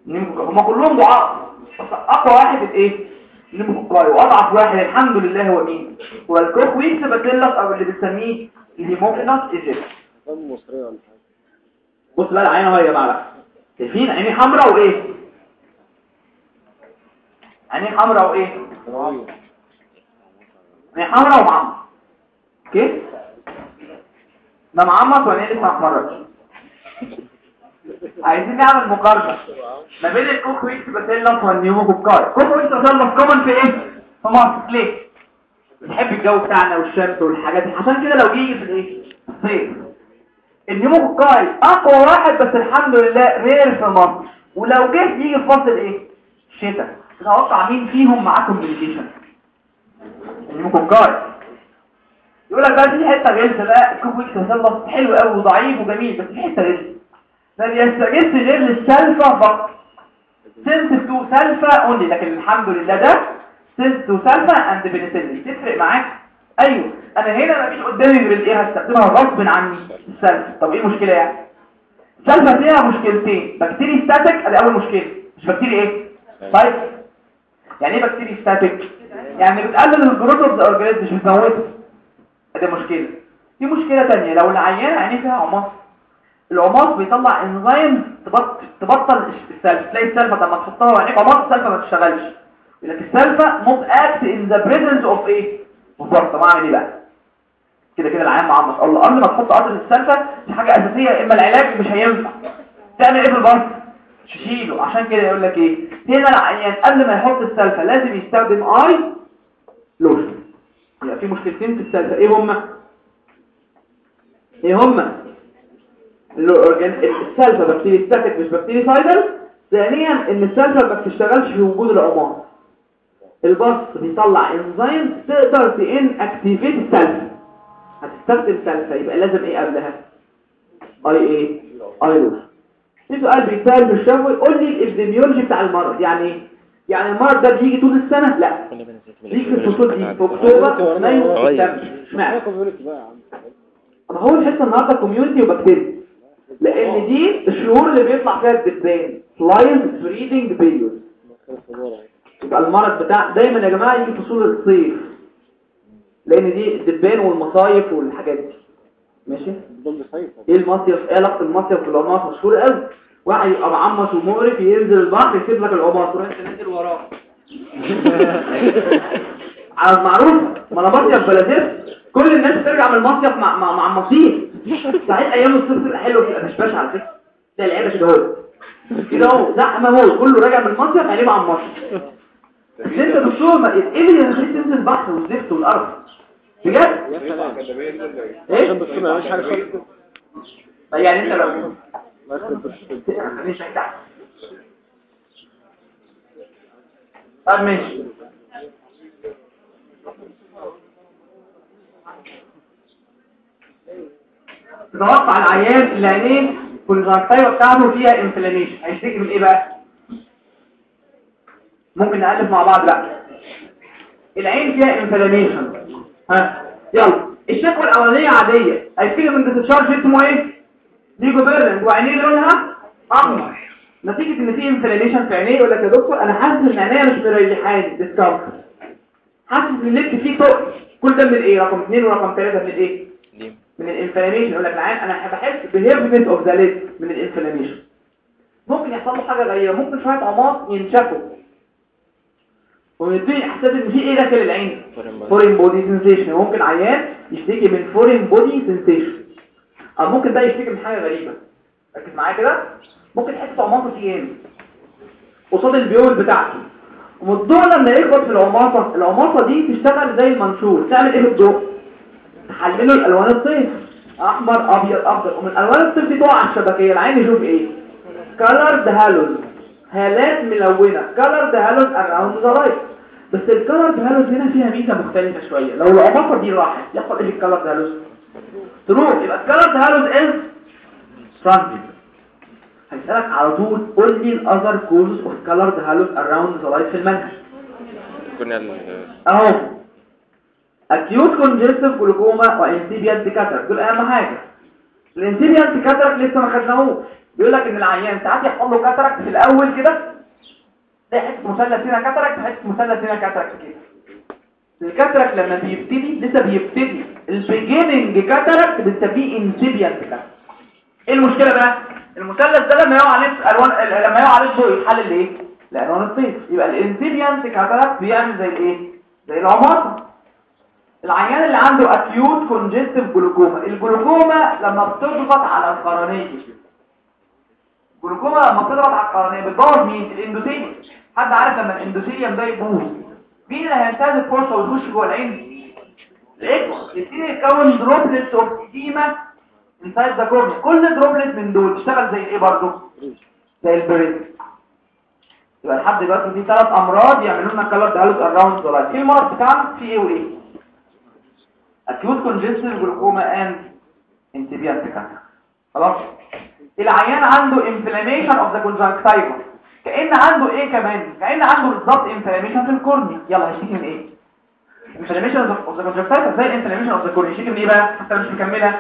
هم كلهم ضعاف بس أقوى واحد الايه ال pneumococci وأضعف واحد الحمد لله هو مين؟ هو ال Koch-Weeks bacillus أو اللي بنسميه ال Haemophilus aegyptius بص بقى العين أهو يا شايفين عيني حمراء وإيه؟ عيني حمراء وايه عيني حمراء ومعمص okay ده معمص وعينيه لسه ما احمرتش عايزين نعمل مقارنة. ما بين ال Koch-Weeks bacillus وال pneumococci Koch-Weeks bacillus common في إيه؟ في مصر. ليه؟ بنحب الجو بتاعنا والشمس والحاجات دي. عشان كده لو جه في الايه الصيف ال pneumococci أقوى واحد بس الحمد لله rare في مصر. ولو جه يجي في فصل إيه؟ الشتاء تتوقع مين فيهم معاه complication ال pneumococci يقول لك بقى في حتة غلسه بقى ال Koch-Weeks bacillus حلو قوي وضعيف وجميل بس في حتة غلسه ما بيستجبش غير للسلفه فقط. sensitive to sulfa only لكن الحمد لله ده sensitive to sulfa and penicillin تفرق معاك؟ أيوه. أنا هنا مفيش قدامي غير الايه هستخدمها غصب عني السلفا طب إيه المشكلة يعني؟ السلفا فيها مشكلتين. bacteriostatic أدي أول مشكلة. مش bacteri إيه؟ طيب يعني إيه bacteriostatic يعني بتقلل ال growth of the organism مش بتموته. ادي مشكلة. في مشكلة ثانية لو العيان عينيه فيها عماص العماص بيطلع انزيم تبط... تبطل السلفة تلاقي السلفة لما تحطها وعينيك عماص السلفة ما تشتغلش. يقول لك السلفة not act in the presence of إيه بالظبط طب أعمل إيه بقى؟ كده كده العيان معمص الله قبل ما تحط قطر السلفة دي حاجة أساسية. إما العلاج مش هينفع. تعمل إيه في البرد تشيله عشان كده يقول لك إيه؟ هنا العيان قبل ما يحط السلفة لازم يستخدم آي لوشن. يبقى في مشكلتين في السلفة. إيه هما؟ إيه هما؟ ال sulfa bacteriostatic مش bactericidal ثانيا إن السلفة ما بتشتغلش في وجود العماص. ال pus بيطلع إنزيم تقدر ت inactivate ال sulfa. هتستخدم سلفة. يبقى لازم إيه قبلها؟ eye إيه؟ eye lotion في سؤال بيتسأل في الشفوي قول لي ال epidemiology بتاع المرض. يعني إيه يعني المرض ده بيجي طول السنة؟ لا. بيجي في الفصول دي. في أكتوبر مايو سبتمبر. اشمعنى؟ عم. ما هو الحصة النهارده community وبكتيريا. لأن دي الشهور اللي بيطلع فيها الدبان flies breeding period يبقى المرض بتاع دايما يا جماعة يجي فصول الصيف. لأن دي الدبان والمصايف والحاجات دي. ماشي؟ إيه المصيف؟ إيه علاقة المصيف بالعماص مشهور قوي. واحد يبقى معمص ومقرف ينزل البحر يسيب لك العماص تروح انت نازل وراه. على معروف ما أنا مصيف بلديس كل الناس بترجع من المصيف مع مع مع مصيف صحيح أيام الصيف بتبقى حلوة بتبقى مش باشا على فكرة. ده لعيبه كده اهو كده أهو زحمه اهو كله راجع من المصيف هيبقى مع المصيف. بس انت دكتور ما إيه اللي يخليك تنزل البحر والزفت والقرف بجد؟ يا سلام. إيه؟ عشان الدكتور ما يعملش حاجة خالص. يعني أنت لو مش هيتعب طب ماشي تتوقع العيان اللي عينيه وال conjunctiva بتاعته فيها inflammation هيشتكي من إيه بقى؟ ممكن نألف مع بعض؟ بقى العين فيها inflammation ها يلا. الشكوى الأولانية عادية. هيشتكي من discharge اسمه إيه mucopurulent وعينيه لونها احمر نتيجة إن في انفلاميشن في عينيه يقول لك يا دكتور أنا حاسس إن عينيا مش مريحاني discomfort حاسس إن ال lids فيه تقل كل ده من إيه؟ رقم 2 ورقم 3 من إيه؟ من ال inflammation يقول لك العين أنا بحس ب heaviness of the lid من ال inflammation ممكن يحصل له حاجة غريبة ممكن شوية عماص ينشفوا ويبتدي احساس إن في إيه داخل العين؟ foreign body sensation ممكن عيان يشتكي من foreign body sensation أو ممكن ده يشتكي من حاجة غريبة. ركز معايا كده؟ ممكن تحس عماصه في هنا قصاد البيول بتاعته. والضوء لما يخبط في العماصه العماصه دي تشتغل زي المنشور. تعمل إيه بالضوء تحلله الألوان الصيف. أحمر أبيض أخضر. ومن ألوان الصيف دي تقع على الشبكية. العين يشوف إيه؟ Colored هالوز هالات ملونة. Colored هالوز around the light. بس الكالرد هالوز هنا فيها ميزة مختلفة شوية. لو العماصه دي راحت يحصل إيه الكالرد هالوز تروح يبقى ال colored halos is transient هيسألك على طول قول لي ال other causes of colored halos around the light في المنهج كنا أهو. Acute congestive glaucoma و incipient cataract دول أهم حاجة. ال incipient cataract لسه ما خدناهوش. بيقول لك إن العيان ساعات يحصل له cataract في الأول كده. تلاقي حتة مثلث هنا cataract حتة مثلث هنا cataract كده. ال cataract لما بيبتدي لسه بيبتدي. ال beginning cataract بنسميه incipient cataract إيه المشكلة بقى المثلث ده لما يقع عليه ألوان لما يقع عليه الضوء يتحلل لايه لالوان الطيف يبقى ال incipient cataract بيعمل زي الايه زي العماص العيان اللي عنده acute congestive glaucoma. الجلوكوما لما بتضغط على القرنية الجلوكوما لما بتضغط على القرنية بتبوظ مين؟ ال endothelium حد عارف لما ال endothelium ده يبوظ؟ مين اللي هينتهز الفرصة ويخش جوه العين؟ يبتدي يتكون droplets of edema inside the cornea كل droplet من دول تشتغل زي إيه برضه زي ال prism يبقى لحد دلوقتي دي ثلاث امراض يعملوا لنا colored halos around the إيه المرض بتاعنا في إيه وايه acute congestive glaucoma and incipient cataract خلاص العيان عنده inflammation of the conjunctiva كأن عنده إيه كمان كأن عنده بالظبط inflammation في ال cornea يلا هيشتكي من إيه inflammation of the conjunctiva زي inflammation of the cornea من إيه بقى حتى مش مكمله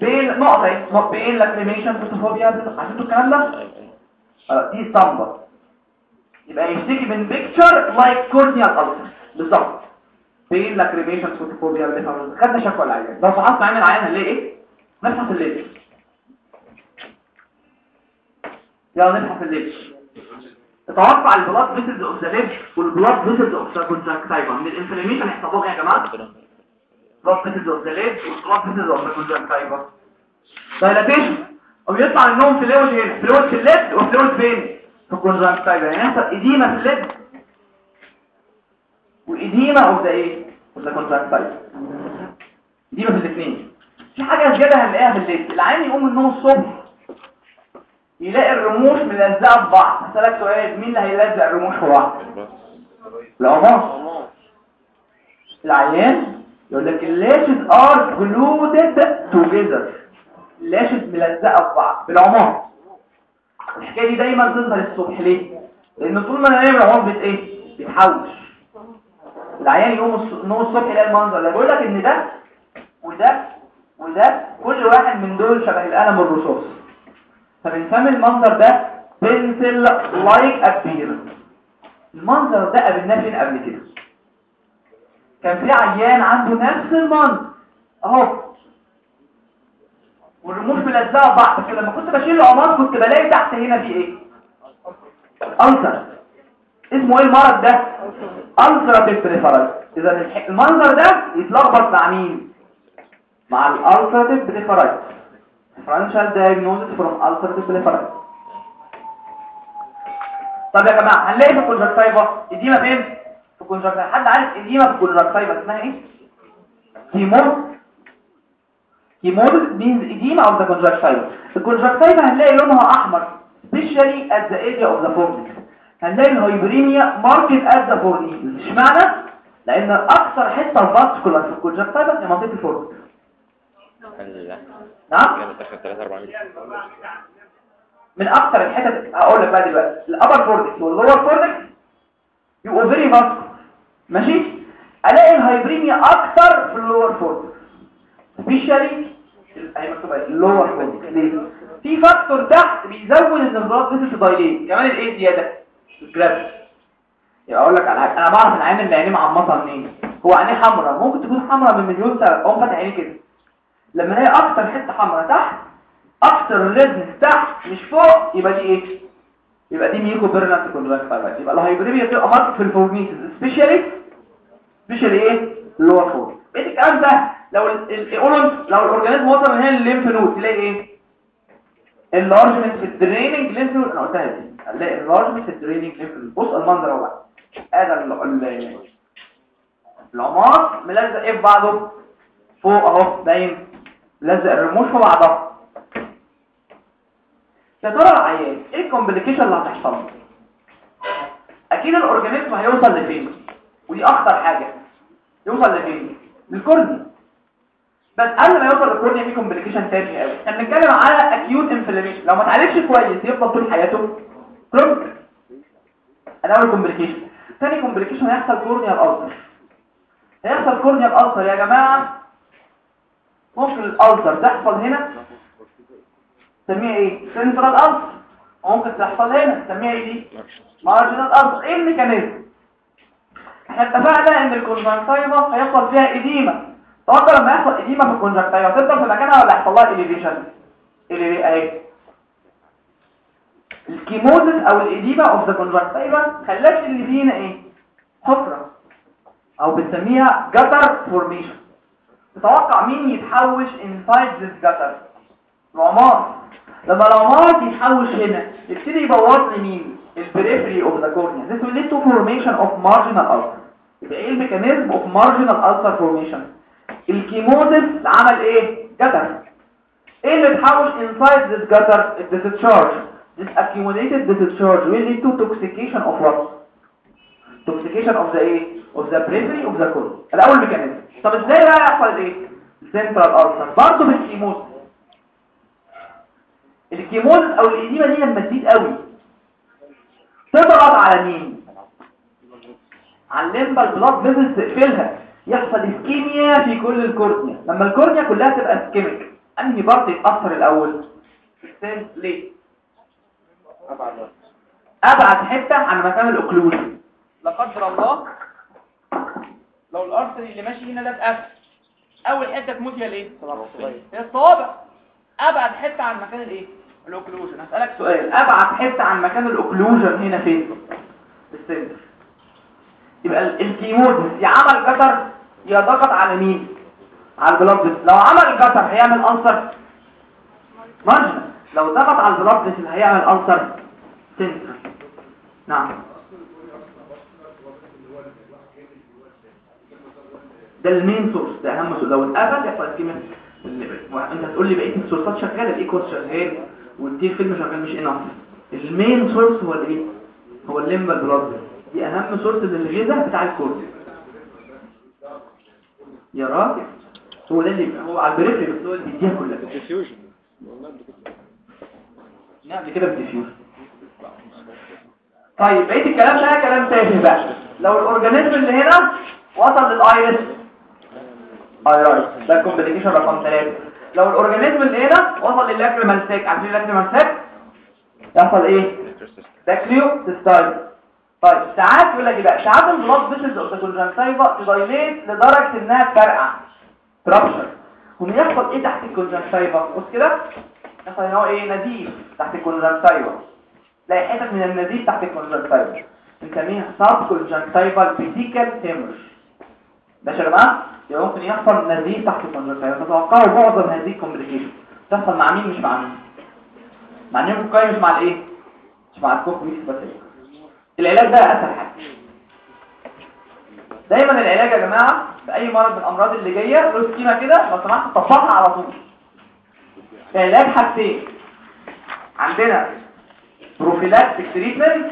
pain نقطه pain lacrimation photophobia عشان الكلام ده آه، دي اسطمبة يبقى يشتكي من picture like corneal ulcer بالظبط pain lacrimation photophobia خدنا شكوى العيان لو فحصنا عين العيان هنلاقي إيه نفحص الليل يلا نفحص الليل تتوقع ال blood vessels of the lid وال blood vessels of the conjunctiva من ال inflammation هيحصل إيه يا جماعة؟ blood vessels of the lid وال blood vessels of the conjunctiva dilatation وبيطلع منهم fluid هنا. fluid في ال lid و fluid فين؟ في ال conjunctiva يعني يحصل edema في ال lid و edema of the إيه؟ وال conjunctiva edema في الاثنين. في حاجة زيادة هنلاقيها في ال lid العين يقوم من النوم الصبح. يلاقي الرموش ملزقه في بعض هسألك سؤال مين اللي هيلزق الرموش في بعض؟ العماص. العيان يقول لك ال lashes are glued together ال lashes ملزقة في بعض. بالعماص. الحكاية دي دايما تظهر الصبح ليه؟ لأن طول ما أنا نايم العماص بت إيه؟ بيتحوش العيان يقوم نوم الصبح يلاقي المنظر ده. بيقول لك إن ده وده وده كل واحد من دول شبه القلم الرصاص. فبنسمي المنظر ده pencil like appearance المنظر ده قابلناه فين؟ قبل كده. كان في عيان عنده نفس المنظر. اهو. والرموش ملزقة بعض. بس لما كنت بشيل العماص كنت بلاقي تحت هنا في إيه؟ ulcer. اسمه إيه المرض ده؟ ulcerative blepharitis إذا المنظر ده يتلخبط مع مين؟ مع ال ulcerative blepharitis differential diagnosis from ulcerative blepharitis طب يا جماعة هنلاقي في ال conjunctiva edema فين؟ في ال conjunctiva حد عارف edema في ال conjunctiva اسمها إيه؟ chemosis chemosis means edema of the conjunctiva ال conjunctiva هنلاقي لونها أحمر especially at the area of the fornix هنلاقي ال hyperemia marked at the fornix اشمعنى لأن أكثر حتة vascular في ال conjunctiva هي منطقة نعم كانت اخر 3 4 من أكتر الحتت هقول لك بقى دلوقتي ال upper fornix وال lower fornix يبقوا very vascular ماشي؟ ألاقي ال hyperemia أكتر في ال lower fornix specially اهي مكتوبه ال lower fornix ليه؟ في factor تحت بيزود النظرات vessels dilate كمان الايه زيادة؟ ال gravity. يبقى أقول لك على حاجة أنا بعرف العين اللي عينيه معمصة منين؟ هو عينيه حمراء. ممكن تكون حمراء من مليون سبب أقوم فاتح عينيه كده. لما الاقي أكتر حتة حمراء تحت أكتر redness تحت مش فوق يبقى دي إيه؟ يبقى دي mucopurulent conjunctivitis يبقى ال hyperemia بتبقى marked في ال fornices specially specially إيه؟ ال lower for بقيت الكلام ده؟ لو الأورنج لو ال organism وصل من هنا للل lymph node تلاقي إيه؟ enlargement في ال draining lymph node أنا قلتها دي. هنلاقي enlargement في ال draining lymph node بص المنظر أهو. بقى ال- العماص ملزق إيه في بعضه؟ فوق أهو باين. ملزق الرموش في بعضها. يا ترى العيان إيه ال complication اللي هتحصل؟ له؟ أكيد ال organism هيوصل لفين؟ ودي أخطر حاجة. يوصل لفين؟ لل cornea. بس قبل ما يوصل لل cornea في complication تاني قوي. إحنا بنتكلم على acute inflammation لو ما اتعالجش كويس يفضل طول حياته chronic ده اول complication ثاني complication هيحصل corneal ulcer هيحصل corneal ulcer يا جماعة. ممكن ال ulcer تحصل هنا. نسميها إيه؟ central ulcer ممكن تحصل هنا. نسميها إيه دي؟ marginal ulcer إيه ال mechanism؟ إحنا اتفقنا إن ال conjunctiva هيحصل فيها edema تتوقع لما يحصل edema في ال conjunctiva تفضل في مكانها ولا يحصل لها elevation اللي اهي ال chemosis أو ال edema of the conjunctiva خلت اللي هنا إيه؟ حفرة. أو بنسميها gutter formation تتوقع مين يتحوش inside this gutter العماص لما العماص يتحوش هنا يبتدي يبوظ لي مين ال periphery of the cornea this will lead to formation of marginal ulcer يبقى إيه ال mechanism of marginal ulcer formation ال chemosis عمل إيه gutter إيه اللي اتحوش inside this gutter the this accumulated discharge will lead to toxication of what toxication of the إيه of the periphery of the cornea الأول mechanism طب إزاي بقى يحصل إيه central ulcer. برضه بال chemosis ال chemosis أو ال edema دي لما تزيد قوي تضغط على مين؟ على ال limbal blood vessels تقفلها يحصل ischemia في كل ال cornea. لما ال cornea كلها تبقى ischemic أنهي part يتأثر الأول؟ ليه أبعد. حتة عن مكان ال occlusion لا قدر الله. لو ال artery اللي ماشي هنا ده اتقفل أول حتة تموت هي الإيه؟ هي الصوابع. أبعد حتة عن مكان الإيه؟ ال occlusion. هسألك سؤال أبعد حتة عن مكان ال occlusion هنا فين؟ في ال center يبقى ال- chemosis يا عمل gutter يا ضغط على مين؟ على ال blood لو عمل gutter هيعمل ulcer؟ marginal لو ضغط على ال blood هيعمل ulcer central. نعم. ده ال main source ده أهم source لو اتقفل يحصل ischemia أنت هتقول لي بقيه ال source ات شغالة ال aqueous شغال وال tear film شغال مش enough ال main source هو الايه هو ال limbal blood دي أهم source للغذاء بتاع ال cortex يا راجل. هو ده اللي هو على ال periphery بس هو اللي بيديها كلها. diffusion نعمل كده بال diffuse طيب بقيت الكلام ده كلام تافه بقى. لو ال organism اللي هنا وصل لل iris iritis ده ال complication رقم 3 لو ال organism اللي هنا وصل لل lacrimal sac عارفين ال lacrimal sac يحصل إيه dacryocystitis طيب ساعات يقول لك بقى ساعات ال blood the conjunctiva ت dilate لدرجه انها تفرقع ت rupture هم يحصل إيه تحت ال conjunctiva بص كده? يحصل ان هو إيه نزيف تحت ال conjunctiva تلاقي حتت من النزيف تحت ال conjunctiva بنسميها subconjunctival petechial hemorrhage ماشي يا جماعة يبقى ممكن يحصل نزيف تحت ال conjunctiva تتوقعوا معظم هذه ال complication تحصل مع مين؟ مش مع مين. مع ال pneumococci مش مع الايه؟ مش مع ال Koch-Weeks بس. العلاج ده أسهل حاجة. دايما العلاج يا جماعة بأي مرض من الأمراض اللي جاية له سكيمه كده لو سمحت طبقها على طول. العلاج حاجتين. عندنا prophylactic treatment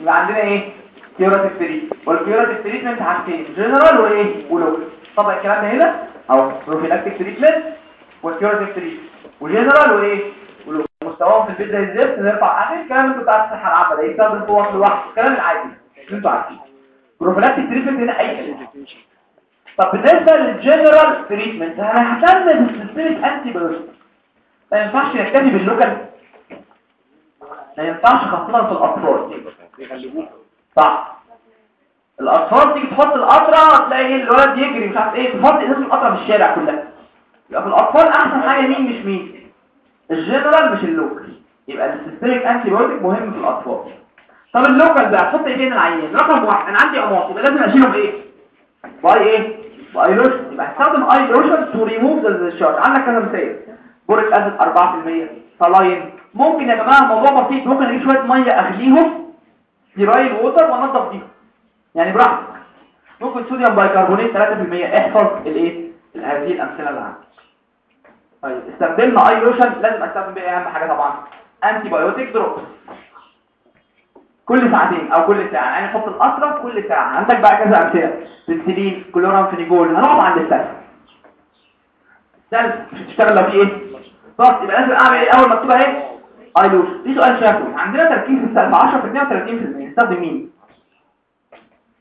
يبقى عندنا إيه؟ curative treatment وال curative treatment حاجتين. جنرال وإيه؟ و local طبعا الكلام ده هنا؟ أهو prophylactic treatment وال curative treatment و general وإيه؟ مستواهم في البيت زي الزفت نرفع آخر الكلام اللي بتاع الصحه العامه ده. يستخدم وقت لوحده الكلام العادي. اللي أنتوا عارفينه. prophylactic treatment هنا أي كلام. طب بالنسبة لل general treatment أنا ههتم بال systemic antibiotic ما ينفعش نكتفي بال local ما ينفعش خاصة في الأطفال. صح. الأطفال تيجي تحط القطرة تلاقي الولد يجري مش عارف إيه تحط ازازه القطرة في الشارع كلها. يبقى في الأطفال أحسن حاجة مين؟ مش مين. الجنرال مش ال local. يبقى ال systemic antibiotic مهم في الأطفال. طب ال local بقى تحط إيه فين العيان؟ رقم واحد أنا عندي عماص يبقى لازم اشيله بايه by إيه؟ by lotion يبقى هستخدم اي لوشن تو ريموف ذا ديسشارج عندك كذا مثال. boric acid 4% saline ممكن يا جماعة الموضوع بسيط ممكن أجيب شوية مية أغليهم. sterile water وأنضف بيهم. يعني براحتك. ممكن sodium bicarbonate 3% احفظ الايه؟ هذه الأمثلة اللي عندك طيب استخدمنا eye lotion لازم أستخدم بيه أهم حاجة طبعا. antibiotic drop كل ساعتين أو كل ساعة. يعني نحط القطره كل ساعة. عندك بقى كذا أمثلة. بنسلين كلورامفينيجول هنقعد عند ال sulfa. sulfa مش هتشتغل لو في إيه؟ خلاص يبقى لازم أعمل إيه؟ أول مكتوبه اهي eye lotion دي سؤال شفوي عندنا تركيز السلف. 10% و30% نستخدم مين؟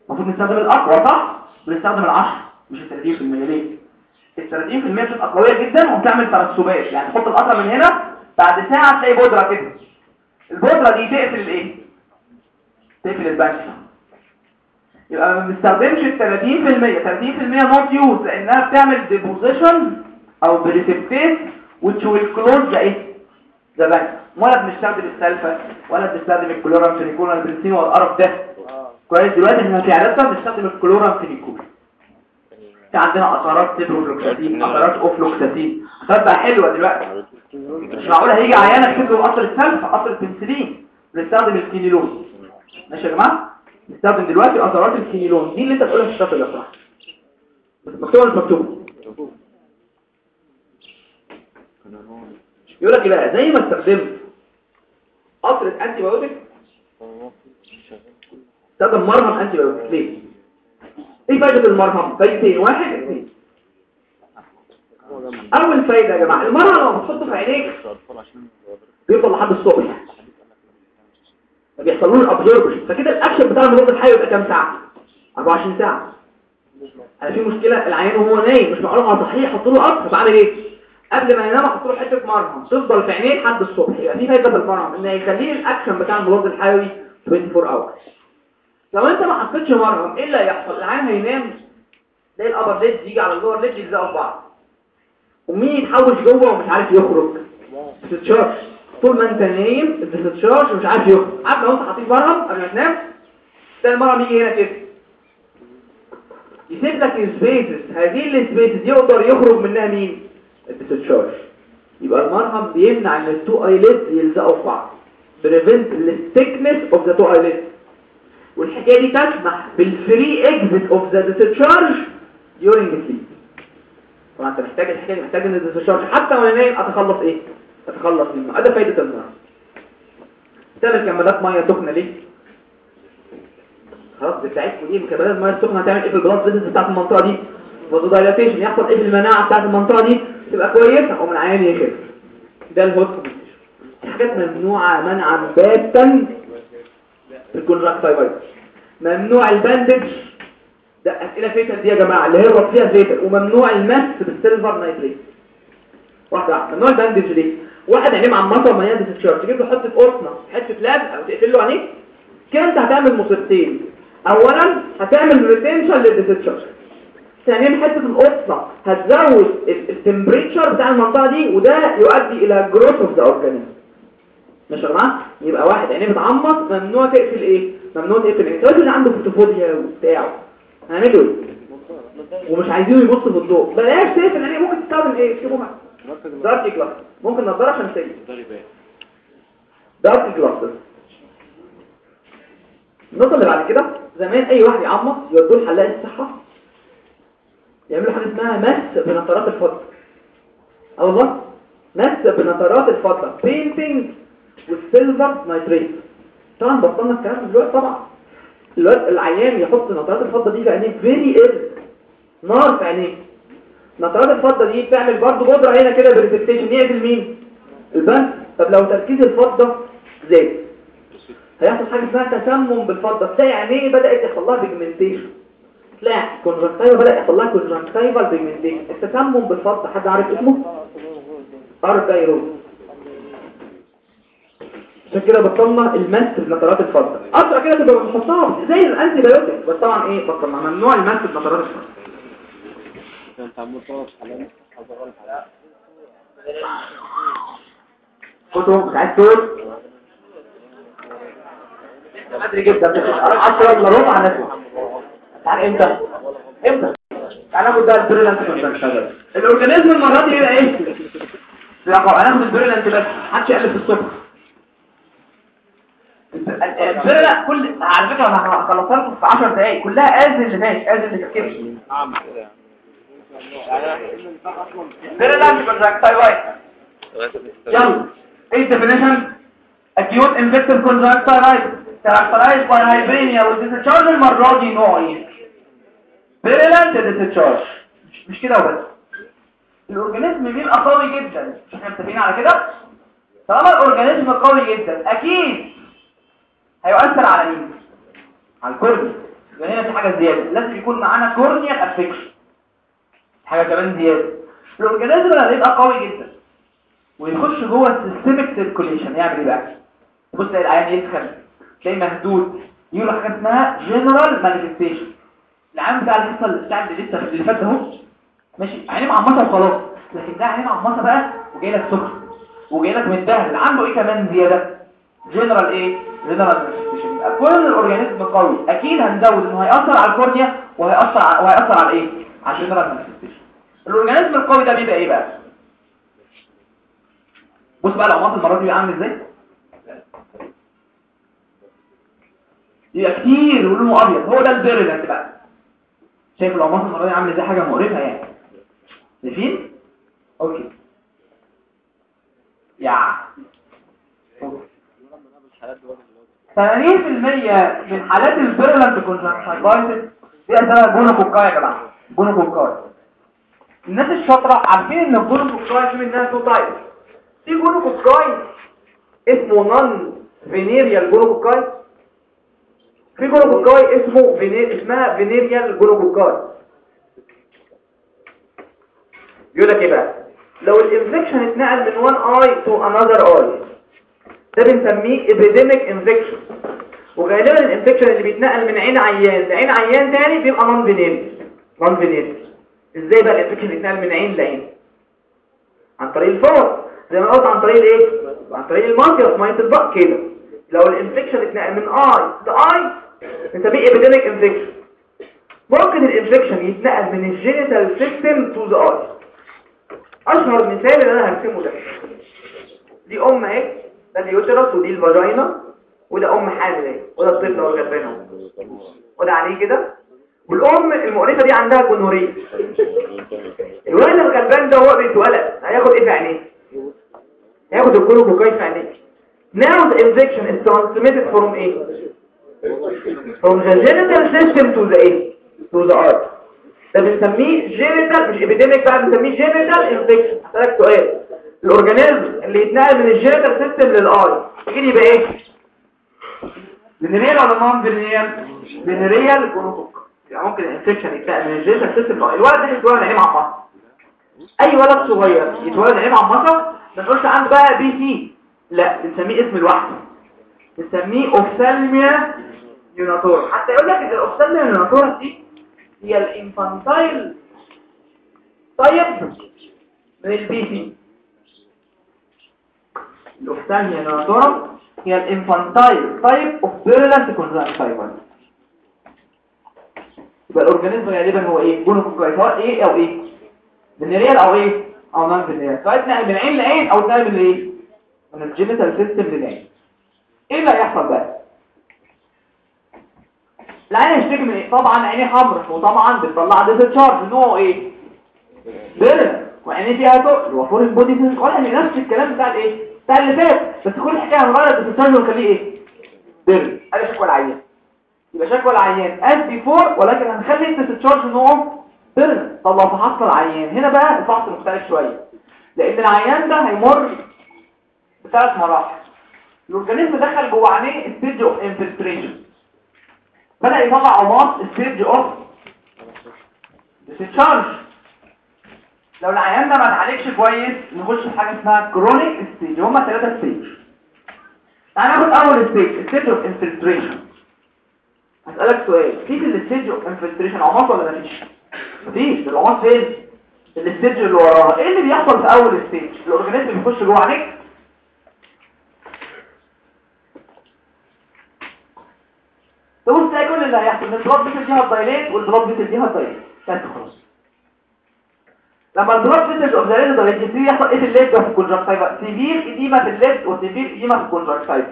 المفروض نستخدم الأقوى صح؟ بنستخدم ال10 مش ال 30% ليه؟ ال 30% بتبقى قوية جدا وبتعمل ترسبات يعني تحط القطرة من هنا بعد ساعة تلاقي بودرة كده. البودرة دي تقفل الإيه؟ تقفل ال punctum. يبقى ما بنستخدمش ال 30% 30% not used لأنها بتعمل deposition أو precipitate which will close the إيه؟ the punctum ولا بنستخدم السلفة ولا بنستخدم الكلورامفينيكول ولا البنسلين ولا القرف ده. كويس. دلوقتي إحنا في عيادتنا بنستخدم الكلورامفينيكول في عندنا أثارات سيبروفلوكساتين قطرات ofloxacin قطرات بقى حلوة دلوقتي. مش معقول هيجي عيانه يكتب له قطر السلفه قطر البنسلين. بنستخدم الكينيلون. ماشي يا جماعة؟ نستخدم دلوقتي أثارات الكينيلون. دي اللي انت تقولها في ال chapter اللي صح مكتوبه مش مكتوبه يقول لك إيه بقى؟ زي ما استخدمت قطره antibiotic استخدم مرهم antibiotic ليه؟ إيه فايدة المرهم فايدتين واحد اثنين أول فايدة يا جماعة المرهم لما بتحطه في عينيك بيفضل لحد الصبح. ما بيحصلوش ال absorption فكده الأكشن بتاع المضاد الحيوي يبقى كام ساعة؟ 24 ساعة. أنا في مشكلة العيان وهو نايم مش على صحيح أحط له قطرة بعمل إيه؟ قبل ما ينام أحط له حتة مرهم تفضل في عينيه لحد الصبح. يبقى في فايدة في المرهم ان يخليه الأكشن بتاع المضاد الحيوي 24 hour لو انت ما حطيتش مرهم إيه اللي هيحصل؟ العيان هينام تلاقي ال upper lid يجي على ال lower lid يلزقوا في بعض. ومين يتحوش جوه ومش عارف يخرج. discharge طول ما انت نايم ال discharge مش عارف يخرج. عارف لو انت حاطط مرهم قبل ما تنام؟ تلاقي المرهم يجي هنا كده. يسيب لك ال spaces. هذه ال spaces يقدر يخرج منها مين؟ ال discharge يبقى المرهم بيمنع إن ال two eyelid يلزقوا في بعض. prevent the stickiness of the two eyelid والحكاية دي تسمح بال free exit of the discharge during sleep. طبعا أنت محتاج الحكاية دي محتاج إن ال discharge حتى وأنا نايم أتخلص إيه؟ تخلص منه. هذا فايدة المرهم تعمل كمادات مية سخنة ليه؟ خلاص بتاعتكم دي كمادات مية سخنة هتعمل إيه في ال blood vessels بتاعت المنطقة دي؟ vasodilatation يحصل إيه في المناعة بتاعت المنطقة دي؟ تبقى كويسة. ومن عيان يخف ده ال host حاجات ممنوعة منعا باتا ال conjunctivitis ممنوع ال bandage. ده أسئلة vital دي يا جماعة اللي هي فيها vital وممنوع المس بال silver nitrate واحدة واحدة. ممنوع ال bandage ليه؟ واحد عينيه معمصه ومليان discharge تجيب له حتة قطنة حتة لاب أو تقفل له عينيه. كده أنت هتعمل مصيبتين. اولا هتعمل retention لل discharge ثانيا حتة القطنة هتزود ال temperature بتاع المنطقة دي وده يؤدي إلى growth of the organism ماشي يا جماعة يبقى واحد. عينيه بتعمص ممنوع تقفل إيه؟ ممنوع تقفل إيه؟ الراجل اللي عنده photophobia هنعمله إيه؟ ومش عايزينه يبص في الضوء. بلاش تقفل عينيه ممكن تستخدم إيه؟ اكتبوا معايا dark glasses ممكن نظاره شمسيه dark glasses النقطة اللي بعد كده زمان أي واحد يعمص يودوه لحلاق الصحة. يعملوا حاجة اسمها مس بنترات الفضة. والله مس بنترات الفضة. painting with silver nitrate طبعا بطلنا الكلام دلوقتي طبعا. الوقت العيان يحط نترات الفضة دي في عينيه. very irritant في عينيه. نترات الفضة دي بتعمل برضه بودره هنا كده precipitation يقفل مين ال punctum طب لو تركيز الفضة زاد. هيحصل حاجة اسمها تسمم بالفضة. تلاقي عينيه بدأت يحصل لها pigmentation تلاقي conjunctiva بدا يحصل لها conjunctival pigmentation التسمم بالفضة حد عارف اسمه؟ argyrosis عشان كده بطلنا المس بنترات الفضة. أسرع كده تبقى بنحطها زي ال antibiotic بس طبعا إيه بطلنا ممنوع المس بنترات الفضة. انت عمال تقف حلال خدهم عايز تقول؟ بدري جدا. 10 إلا ربع نسمع تعال إمتى؟ إمتى؟ تعال ناخد بقى البريلانت الأورجانيزم المرة دي إيه؟ لا هناخد البريلانت بس محدش يقلب في الصبح البريلانت كل على فكرة أنا خلصتها لكم في 10 دقايق. كلها ازل اللي ماشي ازل اللي اعمل كده purulent conjunctivitis يلا إيه ال definition acute infective conjunctivitis characterized by hyperemia والdischarge المرة دي نوع إيه purulent discharge مش, مش كده وبس ال organism بيبقى قوي جدا. مش إحنا متفقين على كده؟ طالما ال organism قوي جدا أكيد هيؤثر على مين؟ على ال cornea. يبقى هنا في حاجة زيادة. لازم يكون معانا corneal affection حاجة كمان زيادة. ال organism هيبقى قوي جدا. ويخش جوه ال systemic circulation يعمل إيه بقى؟ بص العيان يسخن تلاقي مهدود. يقول حاجة اسمها general manifestation العيان بتاع اللي بتاع اللي لسه اللي فات أهو. ماشي؟ عينيه معمصة وخلاص. لكن ده عينيه معمصة بقى وجاي لك سخن وجاي لك متبهدل عنده إيه كمان زيادة؟ جنرال إيه general manifestation يبقى كل ال organism قوي. أكيد هنزود إنه هيأثر على ال cornea وهيأثر وهيأثر على إيه؟ على ال general manifestation ال organism القوي ده بيبقى إيه بقى؟ بص بقى العماص المرة دي عامل إزاي؟ يبقى كتير ولونه أبيض. هو ده ال purulent بقى. شايف العماص المرة دي عامل إزاي؟ حاجة مقرفة يعني. شايفين okay. يا 80% من حالات ال purulent conjunctivitis دي اسمها gonococci يا جماعة. gonococci الناس الشاطرة عارفين إن ال gonococci في منها two types في gonococci اسمه non venereal gonococci في gonococci اسمه vener اسمها venereal gonococci يقول لك إيه بقى؟ لو ال infection اتنقل من one eye to another eye ده بنسميه epidemic infection وغالبا ال infection اللي بيتنقل من عين عيان لعين عيان تاني بيبقى non venereal non venereal إزاي بقى ال infection بيتنقل من عين لعين؟ عن طريق الفور زي ما قلت عن طريق الايه؟ عن طريق المنطقة مية البق كده. لو ال infection اتنقل من eye ل eye نسميه epidemic infection ممكن ال infection يتنقل من ال genital system to the eye أشهر مثال اللي أنا هرسمه ده. دي أم أهي. ده اليوترس ودي الفاجينا وده ام حامل اهي وده الطفل هو جنبنا اهو وده عليه كده. والأم المؤنثه دي عندها جونوريه الولد الغلبان ده هو بيتولد هياخد إيه في عينيه؟ هياخد ياخد الجلوكوكايد في عينيه. Now the injection is transmitted from إيه from the genital system to the إيه to the eye ده بنسميه genital مش epidemic بقى بنسميه genital infection. هسألك سؤال. ال organism اللي يتنقل من ال genital system لل eye. يجي يبقى إيه؟ venereal ولا non venereal venereal gonococci يعني ممكن ال infection يتنقل من ال genital system لل eye. الولد ده يتولد عينيه معمصه أي ولد صغير يتولد عينيه معمصه ما نقولش عنده بقى PC. لا بنسميه اسم لوحده بنسميه ophthalmia neonatorum حتى يقول لك إن ال ophthalmia neonatorum دي هي ال infantile type من ال PC. ال ophthalmia neonatorum هي ال infantile. type of purulent conjunctivitis يبقى ال organism غالبا هو إيه؟ gonococci سواء إيه أو إيه؟ venereal أو إيه؟ أو non venereal سواء اتنقل من عين لعين أو اتنقل من إيه؟ من ال genital system للعين. إيه اللي هيحصل بقى؟ العيان هيشتكي من إيه؟ طبعا عينيه حمراء وطبعا بتطلع discharge نوعه إيه؟ purulent وعينيه فيها تقل و foreign body فيز ولا نفس الكلام بتاع الإيه؟ بتاع اللي بس كل حكاية هنغير ال discharge ونخليه إيه؟ purulent ادي شكوى العيان. يبقى شكوى العيان. As before ولكن هنخلي ال discharge نوعه purulent طب لو فحصنا العيان. هنا بقى الفحص مختلف شوية. لأن العيان ده هيمر بثلاث مراحل. ال organism دخل جوه عينيه stage of infiltration بدأ يطلع عماص stage of discharge لو العيان ده ما اتعالجش كويس نخش في حاجة اسمها chronic stage هما ثلاثة stage تعالى ناخد أول stage stage of infiltration هسألك سؤال في ال stage of infiltration عماص ولا مفيش مفيش ده العماص فين؟ ال stage اللي وراها. إيه اللي بيحصل في أول stage ال organism بيخش جوه عينيك؟ تبص تلاقي كل اللي هيحصل. دي هت dilate وال blood vessel دي هت dilate بس خلاص. لما ال blood vessel of the lid dilate يبتدي يحصل إيه في ال lid وفي ال conjunctiva severe edema في ال lid و severe edema في ال conjunctiva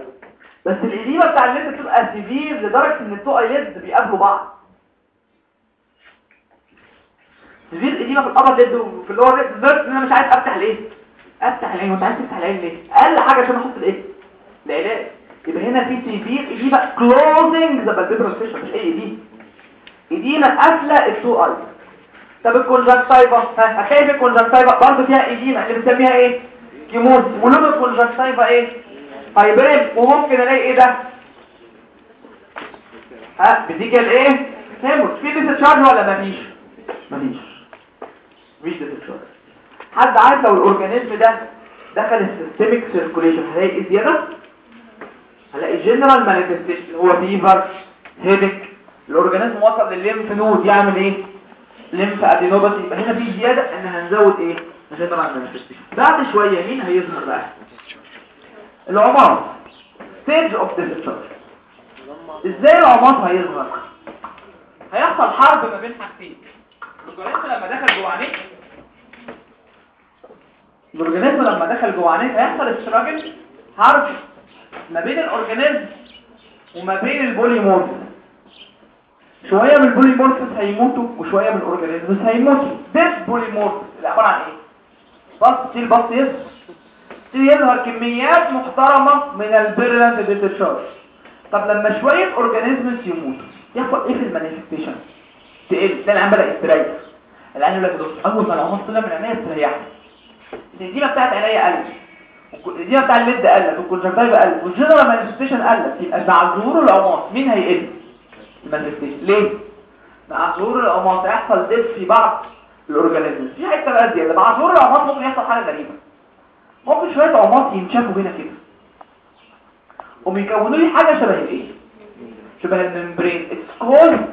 بس ال edema بتاع ال lid بتبقى severe لدرجه ان ال two eyelid بيقابلوا بعض severe edema في ال upper lid وفي ال lower lid لدرجه ان أنا مش عايز افتح الايه افتح العين وانت عايز تفتح العين ليه أقل حاجة عشان أحط الايه العلاج يبقى هنا في severe edema closing the palpebral fissure مش اي edema edema قافله ال two eye طب ال conjunctiva هتلاقي في برضه فيها edema اللي بنسميها إيه؟ chemosis ولون ال conjunctiva إيه؟ hyperemic وممكن ألاقي إيه ده؟ ها petechial hemorrhage في discharge ولا مفيش مفيش مفيش discharge حد عارف لو ال organism ده دخل ال systemic circulation هلاقي إيه زيادة؟ هلاقي general manifestation هو fever headache ال organism وصل للل lymph node يعمل إيه؟ lymphadenopathy يبقى هنا في زيادة ان هنزود إيه؟ general manifestation بعد شوية مين هيظهر بقى. العماص stage of discharge إزاي العماص هيظهر؟ هيحصل حرب ما بين حاجتين. ال organism لما دخل جوه عينيك ال organism لما دخل جوه عينيك هيحصل struggle حرب ما بين ال organism وما بين ال polymorph شوية من ال polymorphs هيموتوا وشوية من ال organisms هيموتوا ده polymorph اللي عبارة عن إيه؟ بص تشيل بص يس يظهر كميات محترمة من ال purulent discharge طب لما شوية organisms يموتوا يحصل إيه في ال manifestation؟ تقل. ده العيان بدا يستريح العيان يقول لك دكتور أول ما العماص طلع من عينيا استريحت ال edema بتاعت عينيا قلت. ال edema بتاع ال lid قلت. وال conjunctiva قلت. وال general manifestation قلت. يبقى مع ظهور العماص مين هيقل؟ ليه؟ مع ظهور العماص هيحصل death في بعض ال organism. في حتة بقى زياده مع ظهور العماص ممكن يحصل حاجة غريبة. ممكن شوية عماص ينشفوا هنا كده. وبيكونوا لي حاجة شبه الايه؟ شبه ال membrane. it's called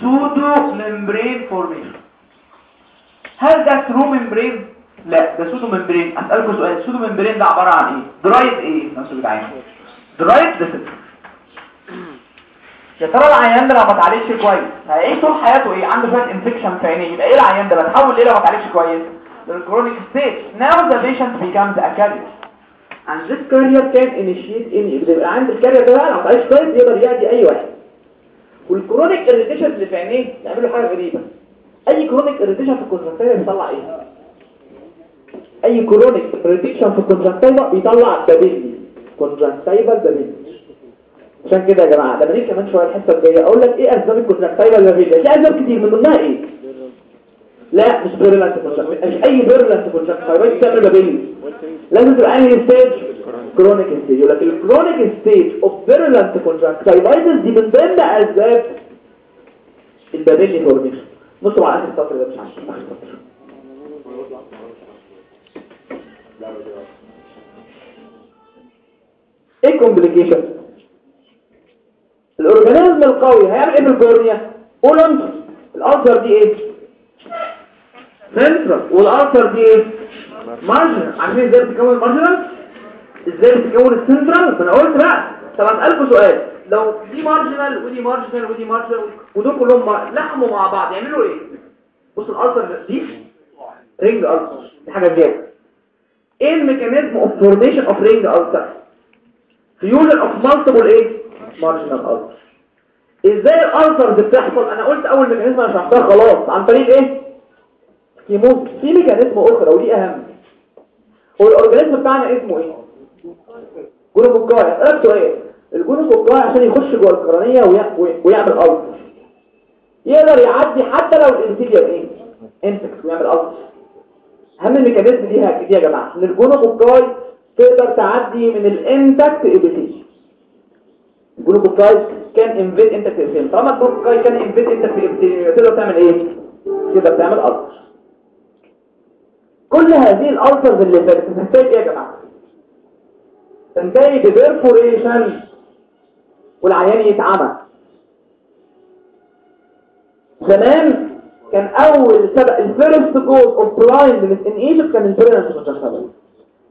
pseudomembrane formation هل ده true membrane لا ده pseudomembrane أسألكم سؤال. pseudomembrane ده عبارة عن إيه؟ dried إيه؟ نفسه بتاعي dried ده يا ترى العيان ده لو ما اتعالجش كويس؟ هيعيش طول حياته إيه؟ عنده شوية infection في عينيه. يبقى إيه العيان ده؟ بتحول ليه لو ما اتعالجش كويس؟ لل chronic stage now the patient becomes a carrier. And this carrier can initiate any. يبقى عند ال carrier ده بقى لو ما اتعالجش كويس يقدر يعدي أي واحد. وال chronic irritation اللي في عينيه يعمل له حاجة غريبة. أي chronic irritation في ال conjunctiva بيطلع إيه؟ أي chronic irritation في ال conjunctiva بيطلع papillae conjunctival papillae عشان كده يا جماعة لما نيجي كمان شوية الحصه الجاية. أقول لك إيه اسباب ال conjunctival papillae في أسباب كتير من ضمنها إيه؟ لا مش conjunctiva مش أي purulent conjunctiva بتعمل papillae لازم تبقى أنهي stage chronic stage يقول لك ال chronic stage of purulent conjunctivitis دي من ضمن أسباب ال papillae formation بصوا على اخر السطر ده مش عارف. اخر السطر إيه complication القوي هيعمل إيه بال cornea قول انت ال ulcer دي إيه؟ central وال ulcer دي إيه؟ marginal عارفين إزاي بتكون ال marginal إزاي بتكون السنترال فانا قلت بقى. طب اسالكم سؤال. لو دي marginal ودي marginal ودي marginal ودول كلهم لحموا مع بعض يعملوا إيه؟ بص ال ulcer دي ring ulcer دي حاجة جاية. إيه ال mechanism of formation of ring ulcer fusion of multiple إيه؟ marginal ulcer إزاي ال ulcers بتحصل؟ أنا قلت أول mechanism أنا شرحتها خلاص. عن طريق إيه؟ chemosis في mechanism أخرى ودي أهم. هو ال organism بتاعنا اسمه إيه؟ جلوكوكاي أسألك سؤال. الجلوكوكاي عشان يخش جوه القرنية ويع- وي- ويعمل ulcer يقدر يعدي حتى لو ال anterior إيه؟ intact ويعمل ulcer أهم ال mechanism دي دي يا جماعة. إن الجلوكوكاي تقدر تعدي من ال intact epithelium ال gonococci can invade intact epithelium طالما ال gonococci can invade intact epithelium تقدر تعمل إيه؟ تقدر تعمل ulcer كل هذه ال ulcers اللي فاتت تنتهي إيه يا جماعة؟ تنتهي ب perforation والعيان يتعمى زمان كان أول سبب ال first cause of blindness in Egypt كان ال purulent conjunctivitis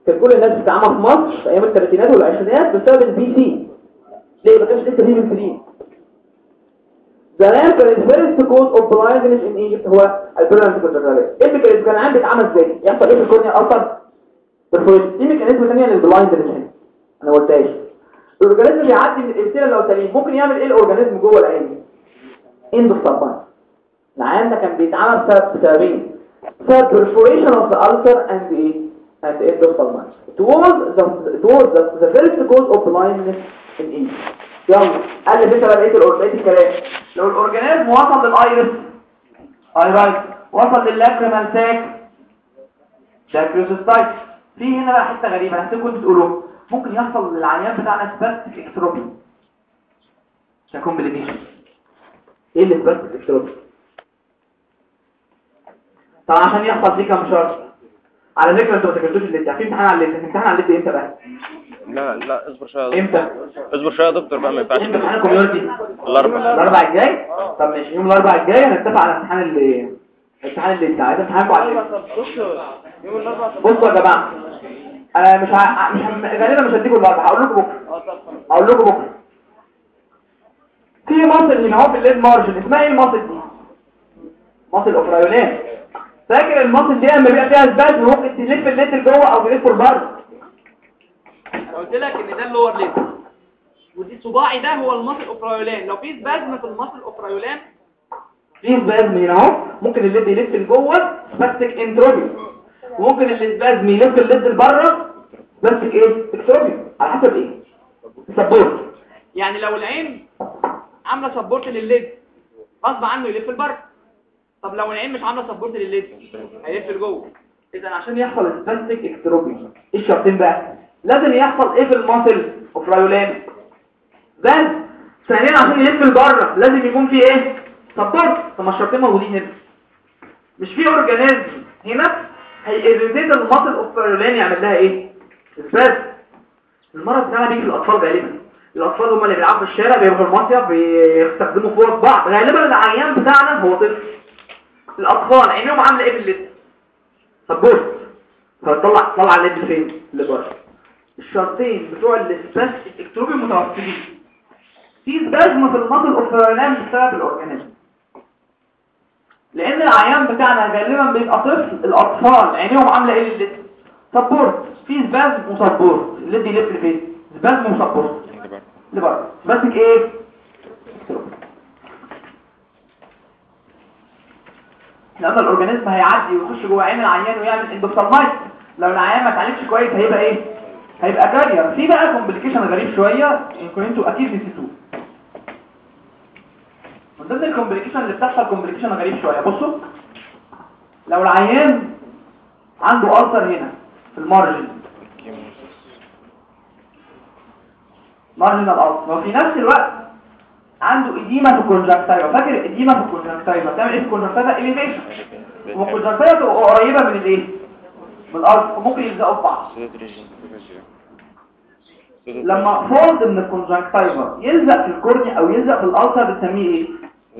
كان كل الناس بتتعمى في مصر في أيام الثلاثينات والعشرينات بسبب ال PC ليه؟ ما كانش لسه فيه بنسلين زمان كان ال first cause of blindness in Egypt هو ال purulent conjunctivitis إيه ال mechanism كان عندي اتعمى إزاي يحصل إيه في ال cornea أصلا؟ perforation في mechanism ثانية لل blindness هنا. أنا ما قلتهاش. ال organism بيعدي من ال epithelium لو سليم ممكن يعمل إيه ال organism جوه العين اندوسالبان العيان ده كان بيتعمى بسبب سببين بسبب perforation of the ulcer and the and the endophthalmitis it was the it was the, the first cause of blindness Egypt يلا قال لي انت بقيت بقيت الكلام. لو ال organism وصل لل iris. iritis وصل لل lacrimal sac dacryocystitis في هنا بقى أنا هسيبكم أنتوا تقولوا ممكن يحصل للعيان بتاعنا spastic ectropion ك complication إيه اللي spastic ectropion طبعا عشان يحصل فيه كام شرط؟ على فكرة أنتوا ما ذاكرتوش ال list في امتحان على ال list امتحان على ال list إمتى بقى. لا لا اصبر شوية إمتى دكتور. اصبر شوية يا دكتور بقى ما ينفعش. إمتى امتحان ال community؟ الاربعاء الأربع الجاي؟ طب ماشي يوم الأربع الجاي هنتفق على امتحان اللي امتحان اللي عايز امتحانكم على ال list بصوا يا جماعة أنا مش ع... مش هم... غالبا مش هديكم الأربع هقول لكم بكرة. هقول لكم بكرة. في muscle هنا اهو في ال lid margin اسمها إيه ال muscle دي؟ مصل of Riolan فاكر ال muscle دي لما بيبقى فيها spasm ممكن تلف ال lid لجوه أو تلف لبره قلت لك إن ده ال lower lid ودي صباعي ده هو ال muscle of Riolan لو في spasm في ال muscle of Riolan في spasm هنا أهو. ممكن ال lid يلف لجوه spastic entropion وممكن ال spasm يلف ال lid لبره spastic إيه؟ ectropion على حسب إيه؟ support. يعني لو العين عاملة سبورت للليد غصب عنه يلف لبره طب لو العين مش عاملة سبورت للليد هيلف لجوه اذا عشان يحصل spastic ectropion إيه الشرطين بقى؟ لازم يحصل إيه في ال muscle of Riolan بس ثانيا عشان يلف لبره لازم يكون في إيه؟ support طب ما الشرطين موجودين هنا. مش في organism هنا هي irritate ال muscle of Riolan يعمل لها إيه؟ بس المرض ده بيجي في الأطفال غالبا. الأطفال هم اللي بيلعبوا في الشارع بيروحوا المصيف بيستخدموا فوط بعض. غالبا العيان بتاعنا هو طفل. الأطفال عينيهم عاملة إيه في ال lid support فطلع طلع ال lid فين؟ اللي بره. الشرطين بتوع ال spastic ectropion متوفرين في spasm في ال muscle of Riolan بسبب ال organism. لأن العيان بتاعنا غالبا بيبقى طفل الأطفال عينيهم عاملة إيه للل lid support في spasm و support ال lid يلف لفين؟ spasm و support لبره spastic إيه؟ قلنا ال organism هيعدي ويخش جوه عين العيان ويعمل endophthalmitis لو العيان ما اتعالجش كويس هيبقى إيه؟ هيبقى carrier. في بقى complication غريب شوية يمكن أنتوا أكيد نسيتوه من ضمن ال complication اللي بتحصل complication غريب شوية. بصوا لو العيان عنده ulcer هنا في ال margin. marginal ulcer وفي نفس الوقت عنده edema في ال conjunctiva فاكر edema في ال conjunctiva بتعمل إيه في ال conjunctiva elevation وال conjunctiva تبقى قريبة من الإيه؟ من ال ulcer وممكن يلزقوا في بعض. لما fold من ال conjunctiva يلزق في ال cornea أو يلزق في ال ulcer بنسميه إيه؟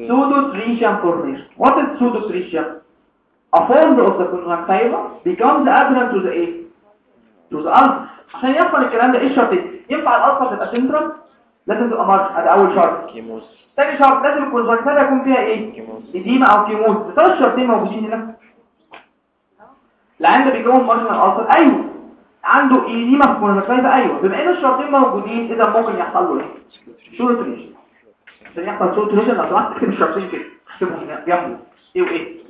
pseudopterygium formation what is pseudopterygium a fold of the conjunctiva becomes adherent to the إيه to the ulcer عشان يحصل الكلام ده إيه الشرطين ينفع ال ulcer تبقى سنترال لازم تبقى مارج هذا أول شرط. chemosis تاني شرط لازم ال conjunctiva يكون فيها إيه؟ chemosis edema أو chemosis. الثلاث شرطين موجودين هنا. العيان ده بيكون marginal ulcer أيوه. عنده edema في ال conjunctiva أيوه. بما إن الشرطين موجودين إذا ممكن يحصل له إيه؟ سورة ريشن عشان يحصل سورة ريشن لو سمحت تكتب الشرطين كده. اكتبهم هنا. جنبه إيه وإيه؟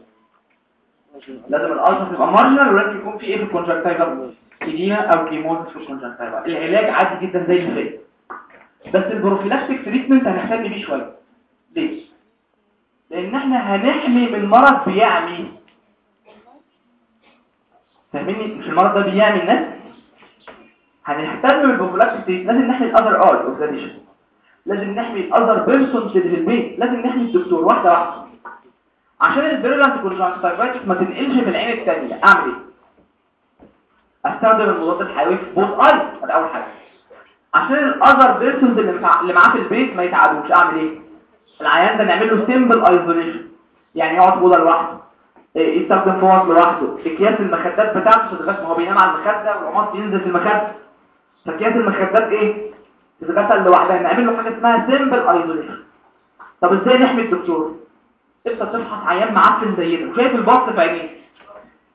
لازم ال ulcer تبقى marginal ولازم يكون في إيه في ال conjunctiva edema أو chemosis في ال conjunctiva العلاج عادي جدا زي اللي فات بس ال prophylactic treatment هنهتم بيه شوية. ليه؟ لأن إحنا هنحمي من مرض بيعمي. فاهميني مش المرض ده بيعمي الناس؟ هنهتم بال prophylaxis لازم نحمي ال other eye of لازم نحمي ال other persons اللي في البيت. لازم نحمي الدكتور واحدة واحدة. عشان ال purulent conjunctivitis ما تنقلش في العين الثانية أعمل إيه؟ أستخدم المضاد الحيوي في both eye ده أول حاجة. عشان ال other persons اللي مع- اللي معاه في البيت ما يتعبوش. أعمل إيه؟ العيان ده نعمل له simple isolation يعني يقعد في أوضة لوحده. إيه، يستخدم فوط لوحده. أكياس المخدات بتاعته تتغسل ما هو بينام على المخدة والعماص بينزل في المخدة. فاكياس المخدات إيه؟ تتغسل لوحدها. نعمل له حاجة اسمها simple isolation طب إزاي نحمي الدكتور؟ انت تفحص عيان معفن زي ده وشايف ال pus في عينيه.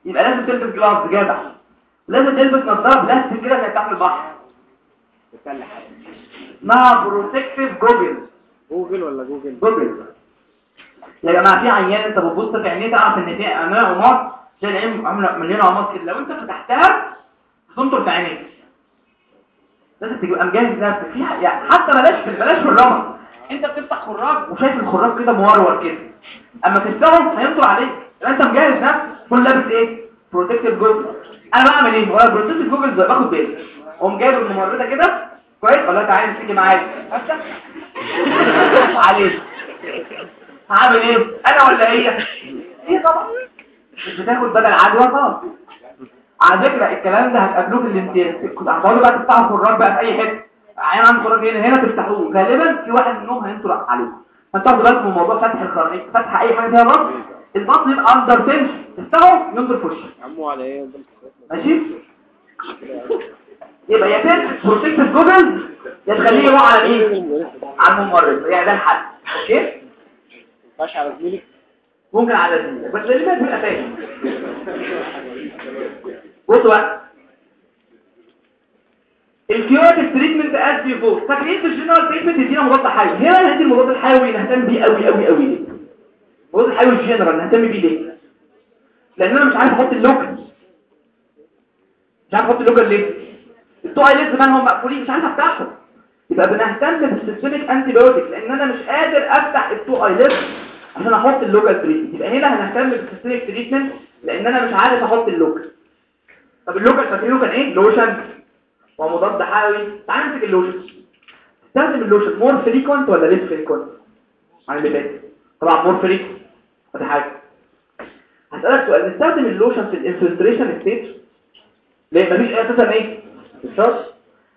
يبقى لازم تلبس gloves جدع لازم تلبس نظارة بلاستيك كده زي بتاعت البحر. اسمها protective goggles goggle ولا Google؟ goggle. يا جماعة في عيان انت بتبص في عينيه تعرف إن في عينيه عماص زي العين عاملة مليانة عماص كده. لو انت فتحتها تنطر في عينيك. لازم تبقى مجهز نفسك فيها يعني حتى بلاش في بلاش في الرمد. انت بتفتح خراج وشايف الخراج كده مورور كده. اما تفتحه هينطر عليك. انت مجهز نفسك تكون لابس إيه؟ protective goggle أنا بعمل إيه؟ ولا protective goggle باخد بالي. اقوم جايب الممرضة كده. كويس؟ والله تعالى تيجي معايا. افتح عليك هعمل إيه؟ أنا ولا هي؟ هي طبعا؟ مش بتاخد بدل عدوى طبعا. على فكرة الكلام ده هتقابلوه في الامتياز. كنت هتقعدوا بقى تفتحوا الخراج بقى في أي حتة. عيان عنده خراج هنا هنا تفتحوه. غالبا في واحد منهم هينطر عليه فانت تاخدوا بالكم من موضوع فتح الخراج فتح أي حاجة فيها pus ال pus يبقى under tension تفتحه ينطر في وشك. عمو على إيه؟ ماشي؟ يبقى يا تلبس protective goggle يا تخليه يروح على مين؟ على الممرض. يعني ده الحل. okay؟ ينفعش على زميلك ممكن على زميلك بس اللي فات بيبقى فاهم بصوا بقى. ال curative treatment is before فاكرين في ال general treatment يدينا مضاد حيوي؟ هنا ندي المضاد الحيوي نهتم بيه قوي قوي قوي ليه المضاد الحيوي الجنرال نهتم بيه ليه؟ لأن أنا مش عارف أحط ال local. مش عارف أحط ال local ليه؟ ال two eyelid زمان هم مقفولين مش عارف افتحهم. يبقى بنهتم بال systemic antibiotic لأن أنا مش قادر أفتح ال two eyelid عشان أحط ال local treatment يبقى هنا هنهتم بال systemic treatment لأن أنا مش عارف أحط ال local. طب ال local فاكرينه كان إيه؟ لوشن. ومضاد حيوي. تعال نمسك اللوشن. تستخدم ال lotion. more frequent ولا less frequent اللي فات طبعا more frequent ادي حاجة. هسألك سؤال. نستخدم اللوشن في ال infiltration stage ليه؟ مفيش أساسا إيه؟ ال discharge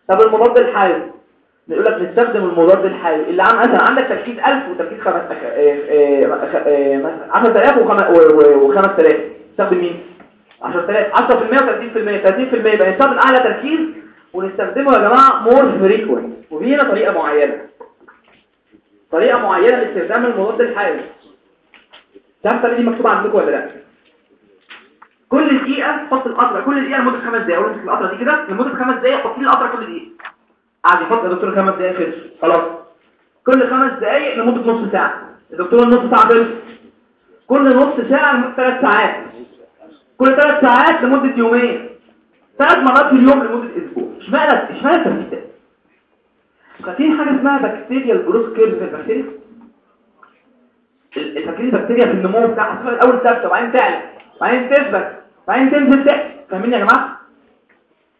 طب المضاد الحيوي. نقول لك نستخدم المضاد الحيوي. اللي عم مثلا عندك تركيز 1000 وتركيز 10000 و5000 تستخدم مين؟ 10000 10% و30% 30% يبقى نستخدم أعلى تركيز ونستخدمه يا جماعة more frequent ودي هنا طريقة معينة. طريقة معينة لاستخدام المضاد الحيوي. الطريقة دي مكتوبة عندكم ولا لا؟ كل دقيقة حط القطره كل دقيقة لمدة خمس دقائق لك القطره دي كده لمدة خمس دقائق حط لي القطره كل دقيقة. قاعد يحط يا دكتور خمس دقائق خلص. خلاص. كل خمس دقائق لمدة نص ساعة. الدكتور النص ساعة خلص. كل نص ساعة ثلاث ساعات. كل ثلاث ساعات لمدة يومين. ثلاث مرات في اليوم لمدة أسبوع. اشمعنى اشمعنى الترتيب ده فاكرين حاجة اسمها bacterial growth curve في البكتيريا؟ ال- فاكرين البكتيريا في النمو بتاعها الأول ثابته وبعدين تعلى وبعدين تثبت. وبعدين تنزل تحت فاهمين يا جماعة؟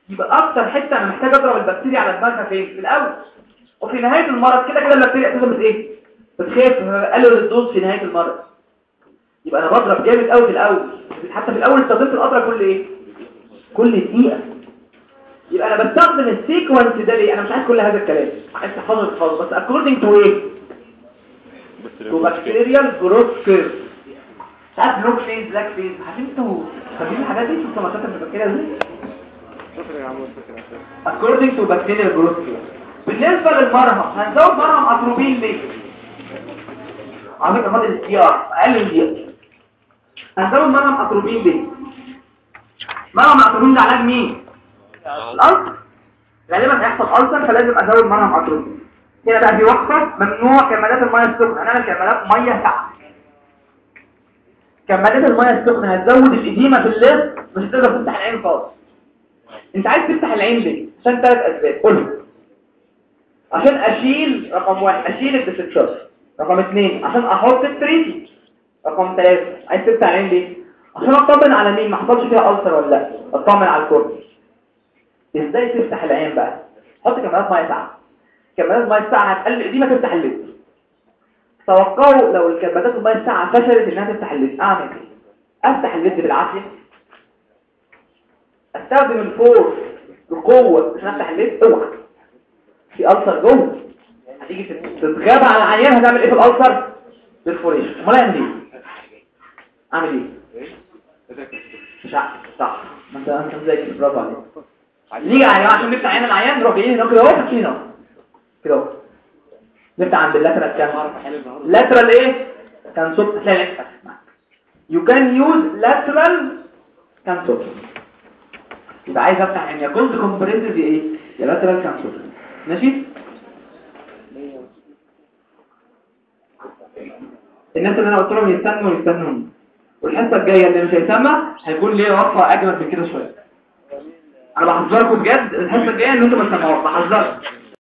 يبقى أكتر حتة أنا محتاج أضرب البكتيريا على دماغها فين؟ في الأول. وفي نهاية المرض كده كده البكتيريا أساسا بت إيه؟ بتخاف. بقلل ال dose في نهاية المرض. يبقى أنا بضرب جامد قوي في الأول. حتى في الأول استخدمت القطره كل إيه؟ كل دقيقة. يبقى أنا بستخدم السيكونس ده ليه؟ أنا مش عايز كل هذا الكلام. عايز تحفظه تحفظه بس according to إيه؟ To bacterial growth curve. ساعات بلوك فيز بلاك فيز عارفين أنتوا فاكرين الحاجات دي؟ في السمكات اللي بكتيريا إزاي فاكر يا عم curve بالنسبة للمرهم هنزود مرهم أتروبين ليه؟ فكرة فاضل دقيقة أقل من دقيقة. هنزود مرهم أتروبين ليه؟ مرهم أتروبين ده علاج مين؟ الألسر غالبا هيحصل ألسر فلازم أزود مرهم أتروبين. هنا بقى في وقفة ممنوع كمادات المياه السخنة. هنعمل كمادات مياه ساقعة كمادات المياه السخنة هتزود الإديمة في اللب مش هتقدر تفتح العين خالص. أنت عايز تفتح العين ليه؟ عشان ثلاث أسباب. قولهم عشان أشيل رقم واحد أشيل ال discharge رقم اثنين عشان أحط ال treatment رقم ثلاثة عايز تفتح العين ليه؟ عشان أطمن على مين؟ ما حصلش فيها ulcer ولا لأ. أطمن على ال cornea إزاي تفتح العين بقى؟ حط كمادات مية ساقعة. كمادات مية ساقعة هتقلل دي ما تفتح ال lid توقعوا لو الكمادات الميه الساقعة فشلت إنها تفتح ال lid اعمل إيه أفتح ال lid بالعافية. أستخدم ال force بقوة عشان أفتح ال lid أوعى. في ulcer جوه. هتيجي تتغاب على العيان هتعمل إيه في ال ulcer؟ perforation أمال اعمل إيه؟ أعمل إيه؟ مش عارف صح. ما انت أنت مذاكر. برافو عليك. نيجي عشان نفتح عين العيان. نروح جايين هنا كده اهو اهو كده أهو. نفتح عند ال lateral كام؟ lateral إيه؟ canthus هتلاقي فتحت معاك you can use lateral canthus. يبقى عايز أفتح cold compresses يا إيه يا lateral canthus. ماشي؟ الناس اللي أنا قلت لهم يستنوا يستنوا. والحصة الجاية اللي مش هيسمع هيكون ليه وقفه اجمل من كده شوية. أنا بحذركم بجد الحصة الجاية إن أنتوا ما تسمعوش. بحذركم.